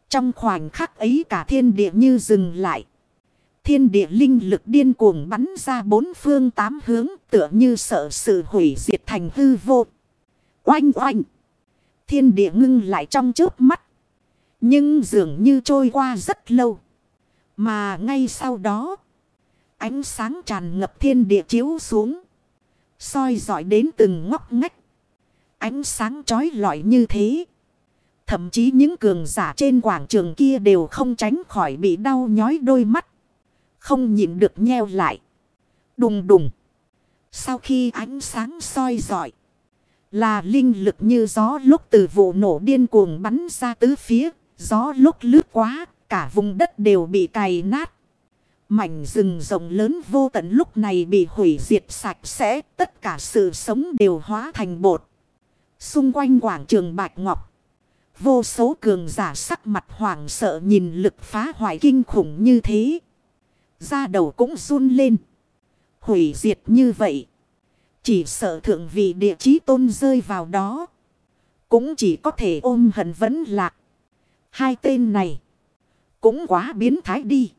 Trong khoảnh khắc ấy cả thiên địa như dừng lại. Thiên địa linh lực điên cuồng bắn ra bốn phương tám hướng tựa như sợ sự hủy diệt thành hư vô. Oanh oanh! Thiên địa ngưng lại trong trước mắt. Nhưng dường như trôi qua rất lâu. Mà ngay sau đó, ánh sáng tràn ngập thiên địa chiếu xuống soi dọi đến từng ngóc ngách. Ánh sáng chói lọi như thế. Thậm chí những cường giả trên quảng trường kia đều không tránh khỏi bị đau nhói đôi mắt. không nhịn được nheo lại. Đùng đùng. Sau khi ánh sáng soi dọi. Là linh lực như gió lúc từ vụ nổ điên cuồng bắn ra tứ phía. Gió lúc lướt quá. Cả vùng đất đều bị cày nát. Mảnh rừng rộng lớn vô tận lúc này bị hủy diệt sạch sẽ. Tất cả sự sống đều hóa thành bột. Xung quanh quảng trường Bạch Ngọc. Vô số cường giả sắc mặt hoảng sợ nhìn lực phá hoại kinh khủng như thế. Da đầu cũng run lên. Hủy diệt như vậy. Chỉ sợ thượng vị địa chí tôn rơi vào đó. Cũng chỉ có thể ôm hận vấn lạc. Hai tên này. Cũng quá biến thái đi.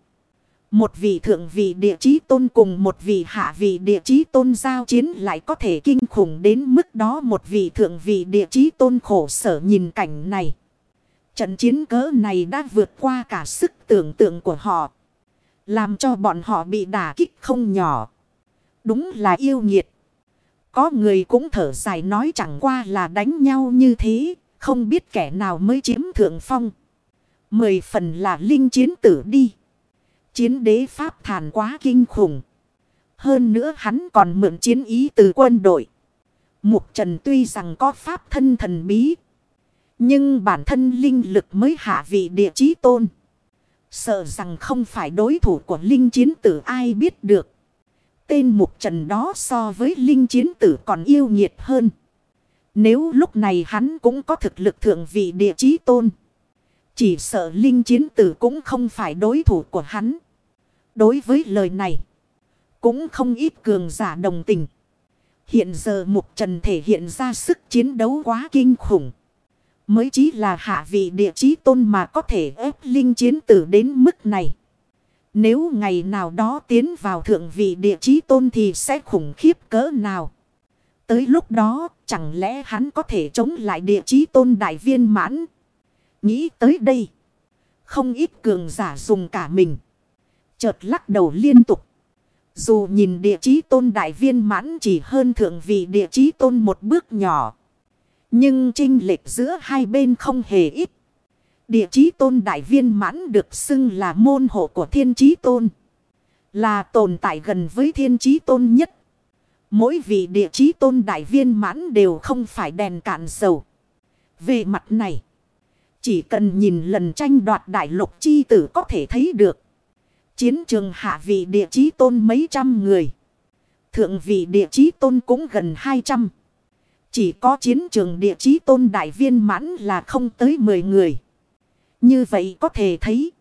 Một vị thượng vị địa chí tôn cùng một vị hạ vị địa chí tôn giao chiến lại có thể kinh khủng đến mức đó một vị thượng vị địa chí tôn khổ sở nhìn cảnh này. Trận chiến cỡ này đã vượt qua cả sức tưởng tượng của họ. Làm cho bọn họ bị đả kích không nhỏ. Đúng là yêu nghiệt. Có người cũng thở dài nói chẳng qua là đánh nhau như thế. Không biết kẻ nào mới chiếm thượng phong. Mười phần là linh chiến tử đi. Chiến đế Pháp thàn quá kinh khủng. Hơn nữa hắn còn mượn chiến ý từ quân đội. Mục Trần tuy rằng có Pháp thân thần bí. Nhưng bản thân linh lực mới hạ vị địa chí tôn. Sợ rằng không phải đối thủ của linh chiến tử ai biết được. Tên mục trần đó so với linh chiến tử còn yêu nhiệt hơn. Nếu lúc này hắn cũng có thực lực thượng vị địa chí tôn. Chỉ sợ linh chiến tử cũng không phải đối thủ của hắn. Đối với lời này. Cũng không ít cường giả đồng tình. Hiện giờ mục trần thể hiện ra sức chiến đấu quá kinh khủng. Mới chỉ là hạ vị địa chí tôn mà có thể ép linh chiến tử đến mức này. Nếu ngày nào đó tiến vào thượng vị địa chí tôn thì sẽ khủng khiếp cỡ nào. Tới lúc đó, chẳng lẽ hắn có thể chống lại địa chí tôn đại viên mãn. Nghĩ tới đây. Không ít cường giả dùng cả mình. Chợt lắc đầu liên tục. Dù nhìn địa chí tôn đại viên mãn chỉ hơn thượng vị địa chí tôn một bước nhỏ. Nhưng trinh lệch giữa hai bên không hề ít. Địa chí tôn đại viên mãn được xưng là môn hộ của thiên chí tôn. Là tồn tại gần với thiên chí tôn nhất. Mỗi vị địa chí tôn đại viên mãn đều không phải đèn cạn dầu. Về mặt này, chỉ cần nhìn lần tranh đoạt đại lục chi tử có thể thấy được. Chiến trường hạ vị địa chí tôn mấy trăm người. Thượng vị địa chí tôn cũng gần hai trăm. Chỉ có chiến trường địa chí tôn đại viên mãn là không tới 10 người. Như vậy có thể thấy.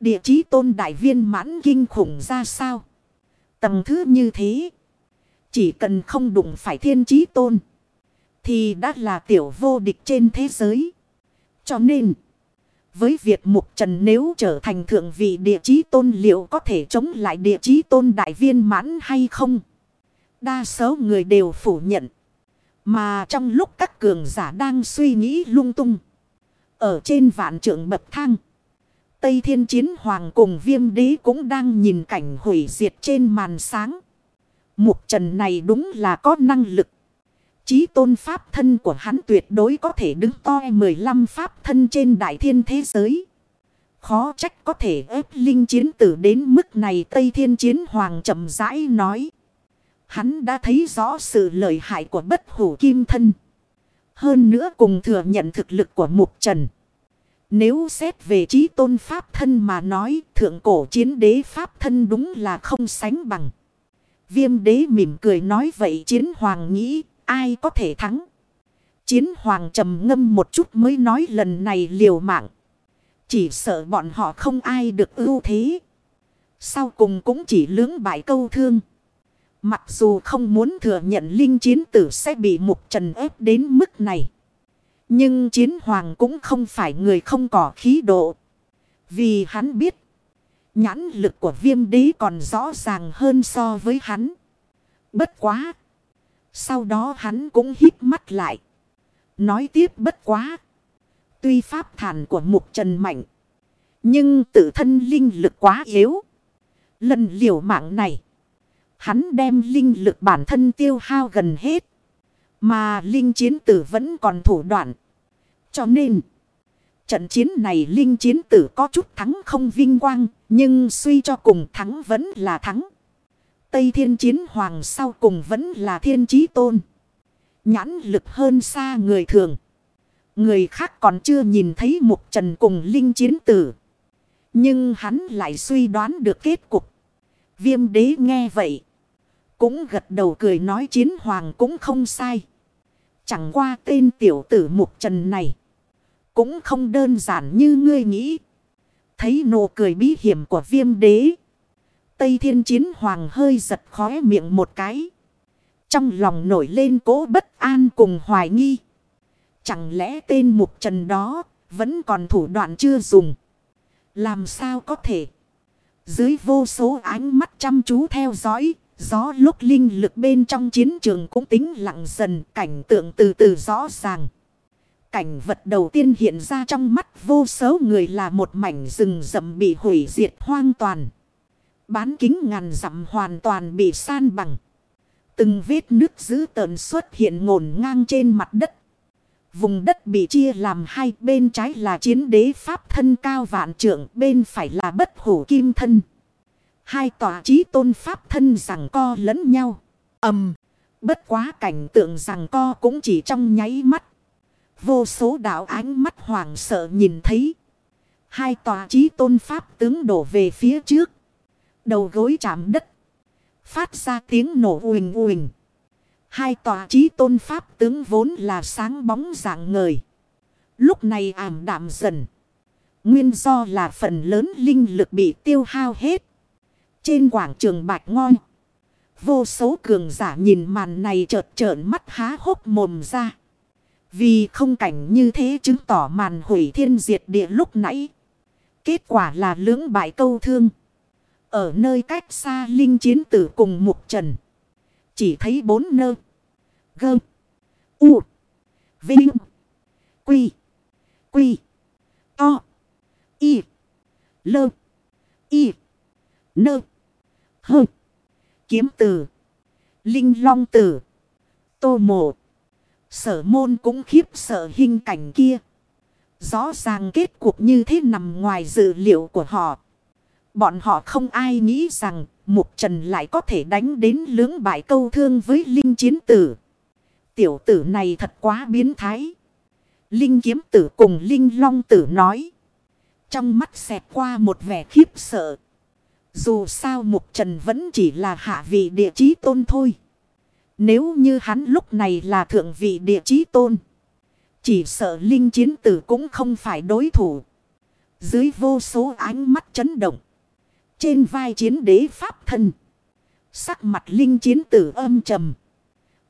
Địa chí tôn đại viên mãn kinh khủng ra sao. Tầng thứ như thế. Chỉ cần không đụng phải thiên chí tôn. Thì đã là tiểu vô địch trên thế giới. Cho nên. Với việc mục trần nếu trở thành thượng vị địa chí tôn liệu có thể chống lại địa chí tôn đại viên mãn hay không? Đa số người đều phủ nhận. Mà trong lúc các cường giả đang suy nghĩ lung tung. Ở trên vạn trượng bậc thang. Tây Thiên Chiến Hoàng cùng viêm đế cũng đang nhìn cảnh hủy diệt trên màn sáng. Mục trần này đúng là có năng lực. Chí tôn pháp thân của hắn tuyệt đối có thể đứng to 15 pháp thân trên đại thiên thế giới. Khó trách có thể ép linh chiến tử đến mức này Tây Thiên Chiến Hoàng chậm rãi nói. Hắn đã thấy rõ sự lợi hại của bất hủ kim thân. Hơn nữa cùng thừa nhận thực lực của Mục Trần. Nếu xét về trí tôn pháp thân mà nói, thượng cổ chiến đế pháp thân đúng là không sánh bằng. Viêm đế mỉm cười nói vậy chiến hoàng nghĩ ai có thể thắng. Chiến hoàng trầm ngâm một chút mới nói lần này liều mạng. Chỉ sợ bọn họ không ai được ưu thế. Sau cùng cũng chỉ lưỡng bại câu thương. Mặc dù không muốn thừa nhận linh chiến tử sẽ bị mục trần ép đến mức này. Nhưng chiến hoàng cũng không phải người không có khí độ. Vì hắn biết. Nhãn lực của viêm đế còn rõ ràng hơn so với hắn. Bất quá. Sau đó hắn cũng hít mắt lại. Nói tiếp bất quá. Tuy pháp thản của mục trần mạnh. Nhưng tự thân linh lực quá yếu. Lần liều mạng này. Hắn đem linh lực bản thân tiêu hao gần hết. Mà linh chiến tử vẫn còn thủ đoạn. Cho nên. Trận chiến này linh chiến tử có chút thắng không vinh quang, nhưng suy cho cùng thắng vẫn là thắng. Tây thiên chiến hoàng sau cùng vẫn là thiên chí tôn. Nhãn lực hơn xa người thường. Người khác còn chưa nhìn thấy mục trần cùng linh chiến tử. Nhưng hắn lại suy đoán được kết cục. Viêm đế nghe vậy. Cũng gật đầu cười nói chiến hoàng cũng không sai. Chẳng qua tên tiểu tử mục trần này. Cũng không đơn giản như ngươi nghĩ. Thấy nụ cười bí hiểm của viêm đế. Tây thiên chiến hoàng hơi giật khóe miệng một cái. Trong lòng nổi lên cố bất an cùng hoài nghi. Chẳng lẽ tên mục trần đó vẫn còn thủ đoạn chưa dùng. Làm sao có thể. Dưới vô số ánh mắt chăm chú theo dõi. Gió lúc linh lực bên trong chiến trường cũng tính lặng dần, cảnh tượng từ từ rõ ràng. Cảnh vật đầu tiên hiện ra trong mắt vô số người là một mảnh rừng rậm bị hủy diệt hoang toàn. Bán kính ngàn dặm hoàn toàn bị san bằng. Từng vết nước dữ tợn xuất hiện ngổn ngang trên mặt đất. Vùng đất bị chia làm hai bên trái là chiến đế pháp thân cao vạn trượng, bên phải là bất hủ kim thân. Hai tòa trí tôn pháp thân rằng co lẫn nhau. ầm Bất quá cảnh tượng rằng co cũng chỉ trong nháy mắt. Vô số đạo ánh mắt hoàng sợ nhìn thấy. Hai tòa trí tôn pháp tướng đổ về phía trước. Đầu gối chạm đất. Phát ra tiếng nổ uỳnh uỳnh. Hai tòa trí tôn pháp tướng vốn là sáng bóng dạng ngời. Lúc này ảm đạm dần. Nguyên do là phần lớn linh lực bị tiêu hao hết. Trên quảng trường bạch ngoi. Vô số cường giả nhìn màn này chợt trợn mắt há hốc mồm ra. Vì không cảnh như thế chứng tỏ màn hủy thiên diệt địa lúc nãy. Kết quả là lưỡng bại câu thương. Ở nơi cách xa linh chiến tử cùng mục trần. Chỉ thấy bốn nơ. Gơ. U. Vinh. Quy. Quy. To. Y. Lơ. Y. Nơ. Hơ. Kiếm tử. Linh long tử. Tô mộ. Sở môn cũng khiếp sợ hình cảnh kia. Rõ ràng kết cuộc như thế nằm ngoài dự liệu của họ. Bọn họ không ai nghĩ rằng Mục Trần lại có thể đánh đến lưỡng bại câu thương với Linh Chiến Tử. Tiểu tử này thật quá biến thái. Linh Kiếm Tử cùng Linh Long Tử nói. Trong mắt xẹt qua một vẻ khiếp sợ. Dù sao Mục Trần vẫn chỉ là hạ vị địa chí tôn thôi. Nếu như hắn lúc này là thượng vị địa chí tôn. Chỉ sợ Linh Chiến Tử cũng không phải đối thủ. Dưới vô số ánh mắt chấn động. Trên vai chiến đế pháp thân. Sắc mặt linh chiến tử âm trầm.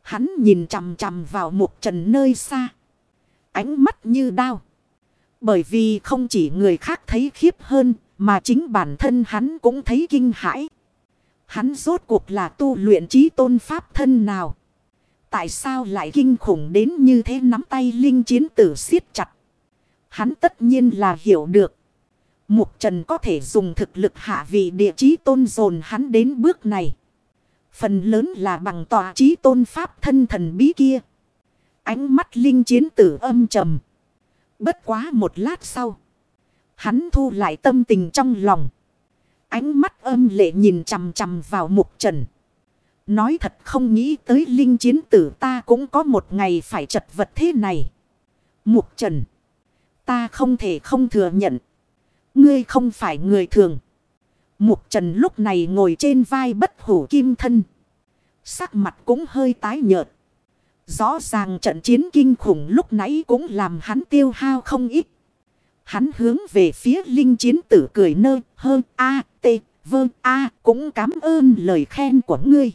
Hắn nhìn chằm chằm vào một trần nơi xa. Ánh mắt như đao. Bởi vì không chỉ người khác thấy khiếp hơn. Mà chính bản thân hắn cũng thấy kinh hãi. Hắn rốt cuộc là tu luyện trí tôn pháp thân nào. Tại sao lại kinh khủng đến như thế nắm tay linh chiến tử siết chặt. Hắn tất nhiên là hiểu được. Mục Trần có thể dùng thực lực hạ vị địa chí tôn dồn hắn đến bước này. Phần lớn là bằng tòa chí tôn pháp thân thần bí kia. Ánh mắt linh chiến tử âm trầm. Bất quá một lát sau. Hắn thu lại tâm tình trong lòng. Ánh mắt âm lệ nhìn chằm chằm vào mục trần. Nói thật không nghĩ tới linh chiến tử ta cũng có một ngày phải chật vật thế này. Mục trần. Ta không thể không thừa nhận. Ngươi không phải người thường. Mục trần lúc này ngồi trên vai bất hủ kim thân. Sắc mặt cũng hơi tái nhợt. Rõ ràng trận chiến kinh khủng lúc nãy cũng làm hắn tiêu hao không ít. Hắn hướng về phía linh chiến tử cười nơ hơn a t vơ, a, cũng cảm ơn lời khen của ngươi.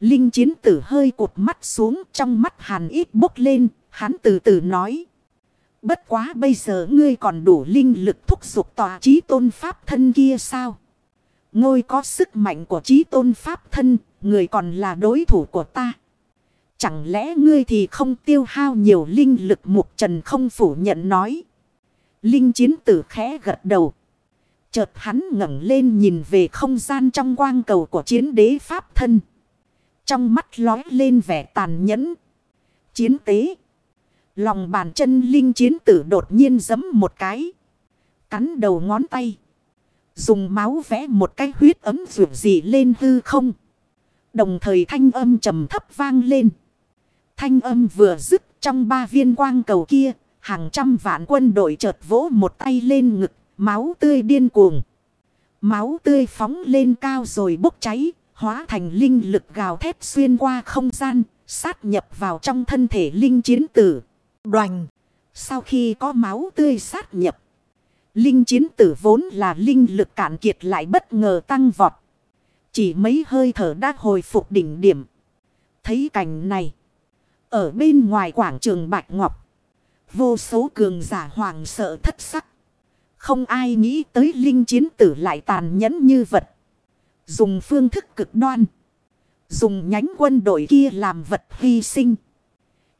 Linh chiến tử hơi cụt mắt xuống, trong mắt hàn ít bốc lên. Hắn từ từ nói. Bất quá bây giờ ngươi còn đủ linh lực thúc giục tòa trí tôn pháp thân kia sao? Ngôi có sức mạnh của trí tôn pháp thân, người còn là đối thủ của ta. Chẳng lẽ ngươi thì không tiêu hao nhiều linh lực mục trần không phủ nhận nói. Linh chiến tử khẽ gật đầu. Chợt hắn ngẩng lên nhìn về không gian trong quang cầu của chiến đế pháp thân. Trong mắt lói lên vẻ tàn nhẫn. Chiến tế. Lòng bàn chân linh chiến tử đột nhiên giấm một cái. Cắn đầu ngón tay. Dùng máu vẽ một cái huyết ấm rượu dị lên hư không. Đồng thời thanh âm trầm thấp vang lên. Thanh âm vừa dứt trong ba viên quang cầu kia. Hàng trăm vạn quân đội chợt vỗ một tay lên ngực. Máu tươi điên cuồng. Máu tươi phóng lên cao rồi bốc cháy. Hóa thành linh lực gào thét xuyên qua không gian. Sát nhập vào trong thân thể linh chiến tử. Đoành. Sau khi có máu tươi sát nhập. Linh chiến tử vốn là linh lực cạn kiệt lại bất ngờ tăng vọt. Chỉ mấy hơi thở đã hồi phục đỉnh điểm. Thấy cảnh này. Ở bên ngoài quảng trường Bạch Ngọc. Vô số cường giả hoàng sợ thất sắc. Không ai nghĩ tới linh chiến tử lại tàn nhẫn như vật. Dùng phương thức cực đoan. Dùng nhánh quân đội kia làm vật hy sinh.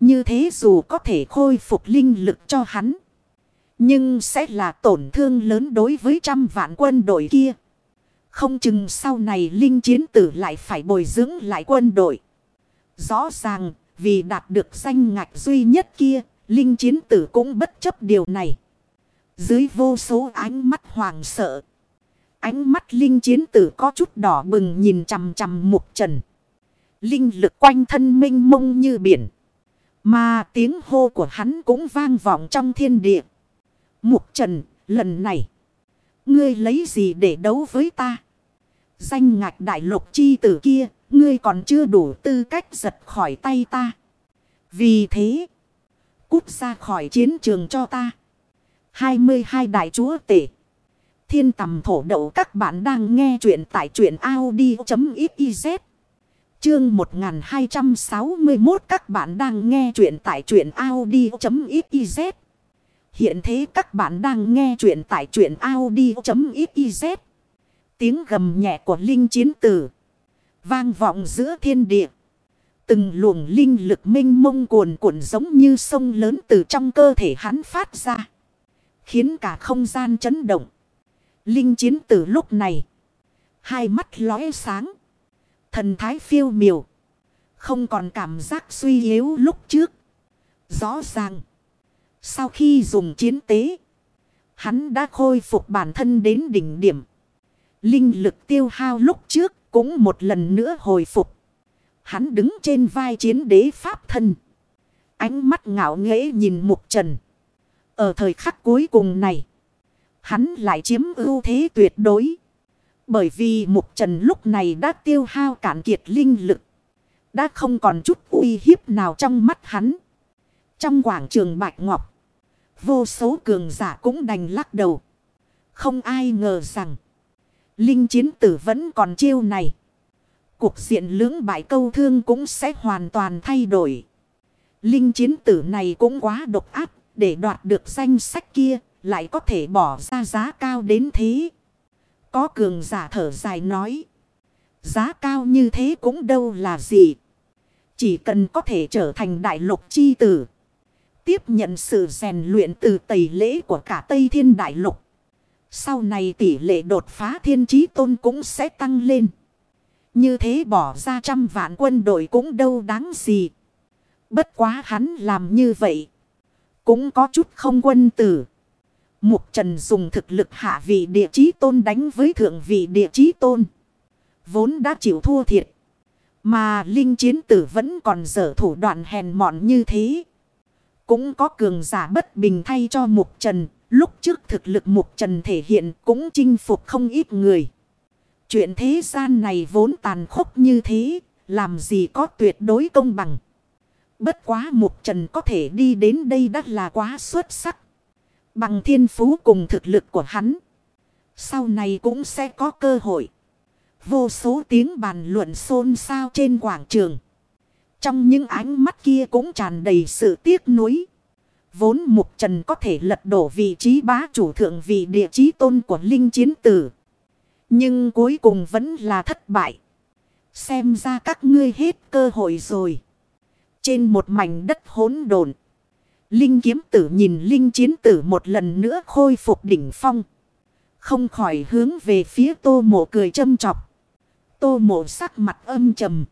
Như thế dù có thể khôi phục linh lực cho hắn. Nhưng sẽ là tổn thương lớn đối với trăm vạn quân đội kia. Không chừng sau này linh chiến tử lại phải bồi dưỡng lại quân đội. Rõ ràng vì đạt được danh ngạch duy nhất kia, linh chiến tử cũng bất chấp điều này. Dưới vô số ánh mắt hoàng sợ. Ánh mắt linh chiến tử có chút đỏ bừng nhìn chằm chằm mục trần. Linh lực quanh thân minh mông như biển. Mà tiếng hô của hắn cũng vang vọng trong thiên địa. Mục trần, lần này. Ngươi lấy gì để đấu với ta? Danh ngạch đại lục chi tử kia, ngươi còn chưa đủ tư cách giật khỏi tay ta. Vì thế, cút ra khỏi chiến trường cho ta. 22 đại chúa tể. Thiên tầm thổ đậu các bạn đang nghe chuyện tại truyện Audi.xyz. Chương 1261 các bạn đang nghe chuyện tại truyện Audi.xyz. Hiện thế các bạn đang nghe chuyện tại truyện Audi.xyz. Tiếng gầm nhẹ của linh chiến tử. Vang vọng giữa thiên địa. Từng luồng linh lực minh mông cuồn cuộn giống như sông lớn từ trong cơ thể hắn phát ra. Khiến cả không gian chấn động. Linh chiến tử lúc này. Hai mắt lóe sáng. Thần thái phiêu miểu. Không còn cảm giác suy yếu lúc trước. Rõ ràng. Sau khi dùng chiến tế. Hắn đã khôi phục bản thân đến đỉnh điểm. Linh lực tiêu hao lúc trước cũng một lần nữa hồi phục. Hắn đứng trên vai chiến đế pháp thân. Ánh mắt ngạo nghễ nhìn mục trần. Ở thời khắc cuối cùng này. Hắn lại chiếm ưu thế tuyệt đối. Bởi vì mục trần lúc này đã tiêu hao cạn kiệt linh lực. Đã không còn chút uy hiếp nào trong mắt hắn. Trong quảng trường Bạch Ngọc. Vô số cường giả cũng đành lắc đầu. Không ai ngờ rằng. Linh chiến tử vẫn còn chiêu này. Cuộc diện lưỡng bại câu thương cũng sẽ hoàn toàn thay đổi. Linh chiến tử này cũng quá độc ác. Để đoạt được danh sách kia. Lại có thể bỏ ra giá cao đến thế. Có cường giả thở dài nói. Giá cao như thế cũng đâu là gì. Chỉ cần có thể trở thành đại lục chi tử. Tiếp nhận sự rèn luyện từ tầy lễ của cả Tây Thiên Đại Lục. Sau này tỷ lệ đột phá thiên trí tôn cũng sẽ tăng lên. Như thế bỏ ra trăm vạn quân đội cũng đâu đáng gì. Bất quá hắn làm như vậy. Cũng có chút không quân tử. Mục Trần dùng thực lực hạ vị địa chí tôn đánh với thượng vị địa chí tôn. Vốn đã chịu thua thiệt. Mà linh chiến tử vẫn còn dở thủ đoạn hèn mọn như thế. Cũng có cường giả bất bình thay cho Mục Trần. Lúc trước thực lực Mục Trần thể hiện cũng chinh phục không ít người. Chuyện thế gian này vốn tàn khốc như thế. Làm gì có tuyệt đối công bằng. Bất quá Mục Trần có thể đi đến đây đã là quá xuất sắc. Bằng thiên phú cùng thực lực của hắn. Sau này cũng sẽ có cơ hội. Vô số tiếng bàn luận xôn xao trên quảng trường. Trong những ánh mắt kia cũng tràn đầy sự tiếc nuối. Vốn Mục Trần có thể lật đổ vị trí bá chủ thượng vị địa chí tôn của Linh Chiến Tử. Nhưng cuối cùng vẫn là thất bại. Xem ra các ngươi hết cơ hội rồi. Trên một mảnh đất hỗn độn. Linh kiếm tử nhìn linh chiến tử một lần nữa khôi phục đỉnh phong. Không khỏi hướng về phía tô mộ cười châm chọc. Tô mộ sắc mặt âm trầm.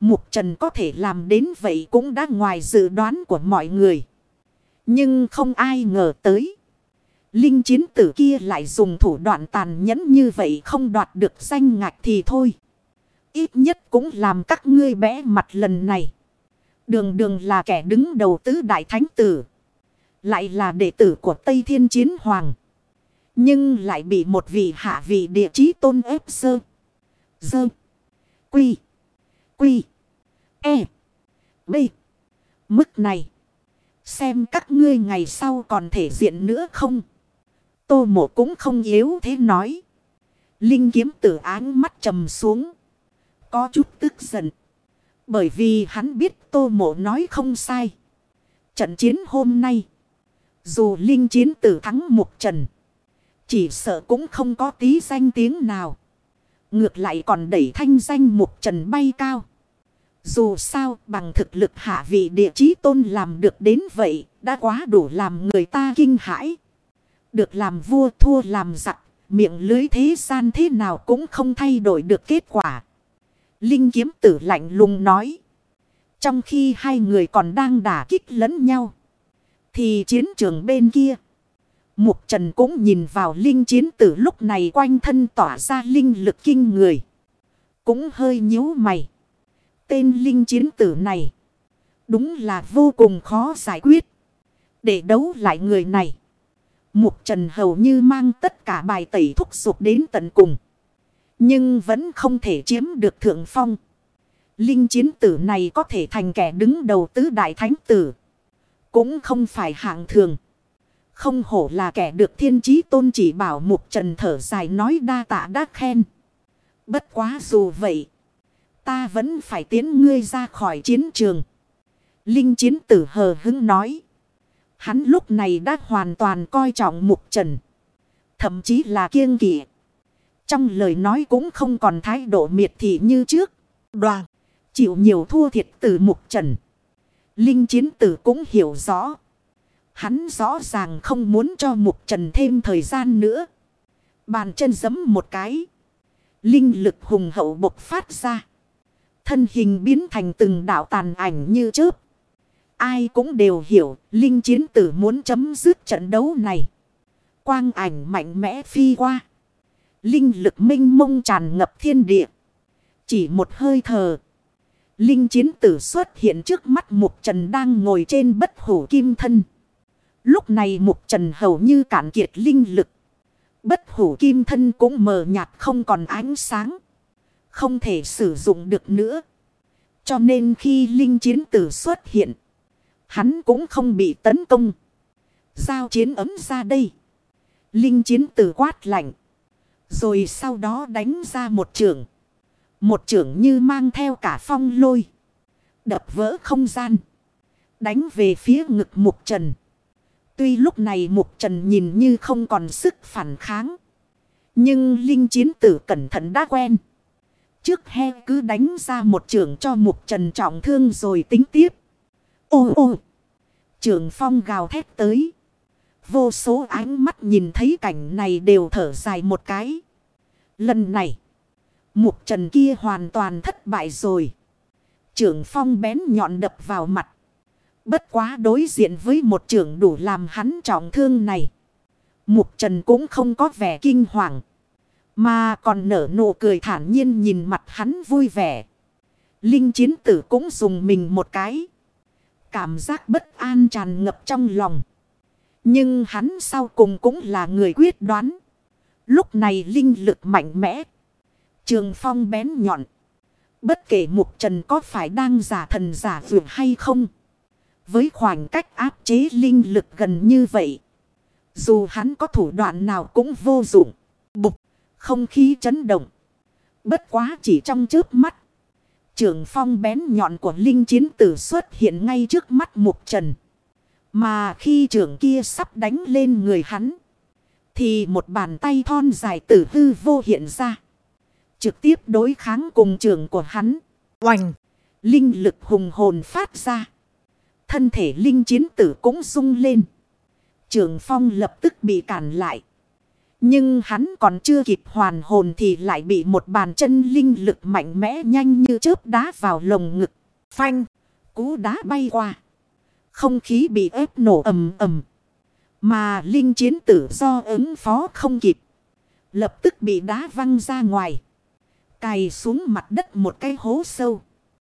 Mục trần có thể làm đến vậy cũng đã ngoài dự đoán của mọi người. Nhưng không ai ngờ tới. Linh chiến tử kia lại dùng thủ đoạn tàn nhẫn như vậy không đoạt được danh ngạch thì thôi. Ít nhất cũng làm các ngươi bẽ mặt lần này. Đường đường là kẻ đứng đầu tứ đại thánh tử. Lại là đệ tử của Tây Thiên Chiến Hoàng. Nhưng lại bị một vị hạ vị địa chí tôn ép sơ. Sơ. Quy. Quy. E. B. Mức này. Xem các ngươi ngày sau còn thể diện nữa không? Tô mộ cũng không yếu thế nói. Linh kiếm tử áng mắt trầm xuống. Có chút tức giận. Bởi vì hắn biết tô mộ nói không sai. Trận chiến hôm nay. Dù linh chiến tử thắng một trần. Chỉ sợ cũng không có tí danh tiếng nào. Ngược lại còn đẩy thanh danh một trần bay cao. Dù sao, bằng thực lực hạ vị địa chí tôn làm được đến vậy. Đã quá đủ làm người ta kinh hãi. Được làm vua thua làm giặc. Miệng lưới thế gian thế nào cũng không thay đổi được kết quả. Linh kiếm tử lạnh lùng nói. Trong khi hai người còn đang đả kích lẫn nhau. Thì chiến trường bên kia. Mục Trần cũng nhìn vào linh chiến tử lúc này quanh thân tỏa ra linh lực kinh người. Cũng hơi nhíu mày. Tên linh chiến tử này. Đúng là vô cùng khó giải quyết. Để đấu lại người này. Mục Trần hầu như mang tất cả bài tẩy thúc sụp đến tận cùng. Nhưng vẫn không thể chiếm được thượng phong. Linh chiến tử này có thể thành kẻ đứng đầu tứ đại thánh tử. Cũng không phải hạng thường. Không hổ là kẻ được thiên chí tôn chỉ bảo mục trần thở dài nói đa tạ đã khen. Bất quá dù vậy. Ta vẫn phải tiến ngươi ra khỏi chiến trường. Linh chiến tử hờ hứng nói. Hắn lúc này đã hoàn toàn coi trọng mục trần. Thậm chí là kiêng kỵ. Trong lời nói cũng không còn thái độ miệt thị như trước. Đoàn. Chịu nhiều thua thiệt từ mục trần. Linh chiến tử cũng hiểu rõ. Hắn rõ ràng không muốn cho mục trần thêm thời gian nữa. Bàn chân giấm một cái. Linh lực hùng hậu bộc phát ra. Thân hình biến thành từng đạo tàn ảnh như chớp. Ai cũng đều hiểu Linh chiến tử muốn chấm dứt trận đấu này. Quang ảnh mạnh mẽ phi qua. Linh lực minh mông tràn ngập thiên địa. Chỉ một hơi thở. Linh chiến tử xuất hiện trước mắt Mục Trần đang ngồi trên bất hủ kim thân. Lúc này Mục Trần hầu như cạn kiệt linh lực. Bất hủ kim thân cũng mờ nhạt không còn ánh sáng. Không thể sử dụng được nữa. Cho nên khi linh chiến tử xuất hiện. Hắn cũng không bị tấn công. Giao chiến ấm ra đây. Linh chiến tử quát lạnh. Rồi sau đó đánh ra một trường. Một trường như mang theo cả phong lôi. Đập vỡ không gian. Đánh về phía ngực mục trần. Tuy lúc này mục trần nhìn như không còn sức phản kháng. Nhưng linh chiến tử cẩn thận đã quen. Trước he cứ đánh ra một trường cho mục trần trọng thương rồi tính tiếp. Ô ô! trường phong gào thét tới. Vô số ánh mắt nhìn thấy cảnh này đều thở dài một cái. Lần này. Mục trần kia hoàn toàn thất bại rồi. Trưởng phong bén nhọn đập vào mặt. Bất quá đối diện với một trưởng đủ làm hắn trọng thương này. Mục trần cũng không có vẻ kinh hoàng. Mà còn nở nụ cười thản nhiên nhìn mặt hắn vui vẻ. Linh chiến tử cũng dùng mình một cái. Cảm giác bất an tràn ngập trong lòng. Nhưng hắn sau cùng cũng là người quyết đoán. Lúc này linh lực mạnh mẽ. Trường phong bén nhọn. Bất kể mục trần có phải đang giả thần giả vượt hay không. Với khoảng cách áp chế linh lực gần như vậy. Dù hắn có thủ đoạn nào cũng vô dụng. Bục. Không khí chấn động. Bất quá chỉ trong trước mắt. Trường phong bén nhọn của linh chiến tử xuất hiện ngay trước mắt mục trần. Mà khi trưởng kia sắp đánh lên người hắn. Thì một bàn tay thon dài tử hư vô hiện ra. Trực tiếp đối kháng cùng trưởng của hắn. Oành. Linh lực hùng hồn phát ra. Thân thể linh chiến tử cũng rung lên. Trường phong lập tức bị cản lại. Nhưng hắn còn chưa kịp hoàn hồn thì lại bị một bàn chân linh lực mạnh mẽ nhanh như chớp đá vào lồng ngực. Phanh. Cú đá bay qua. Không khí bị ép nổ ầm ầm. Mà linh chiến tử do ứng phó không kịp. Lập tức bị đá văng ra ngoài. Cày xuống mặt đất một cái hố sâu.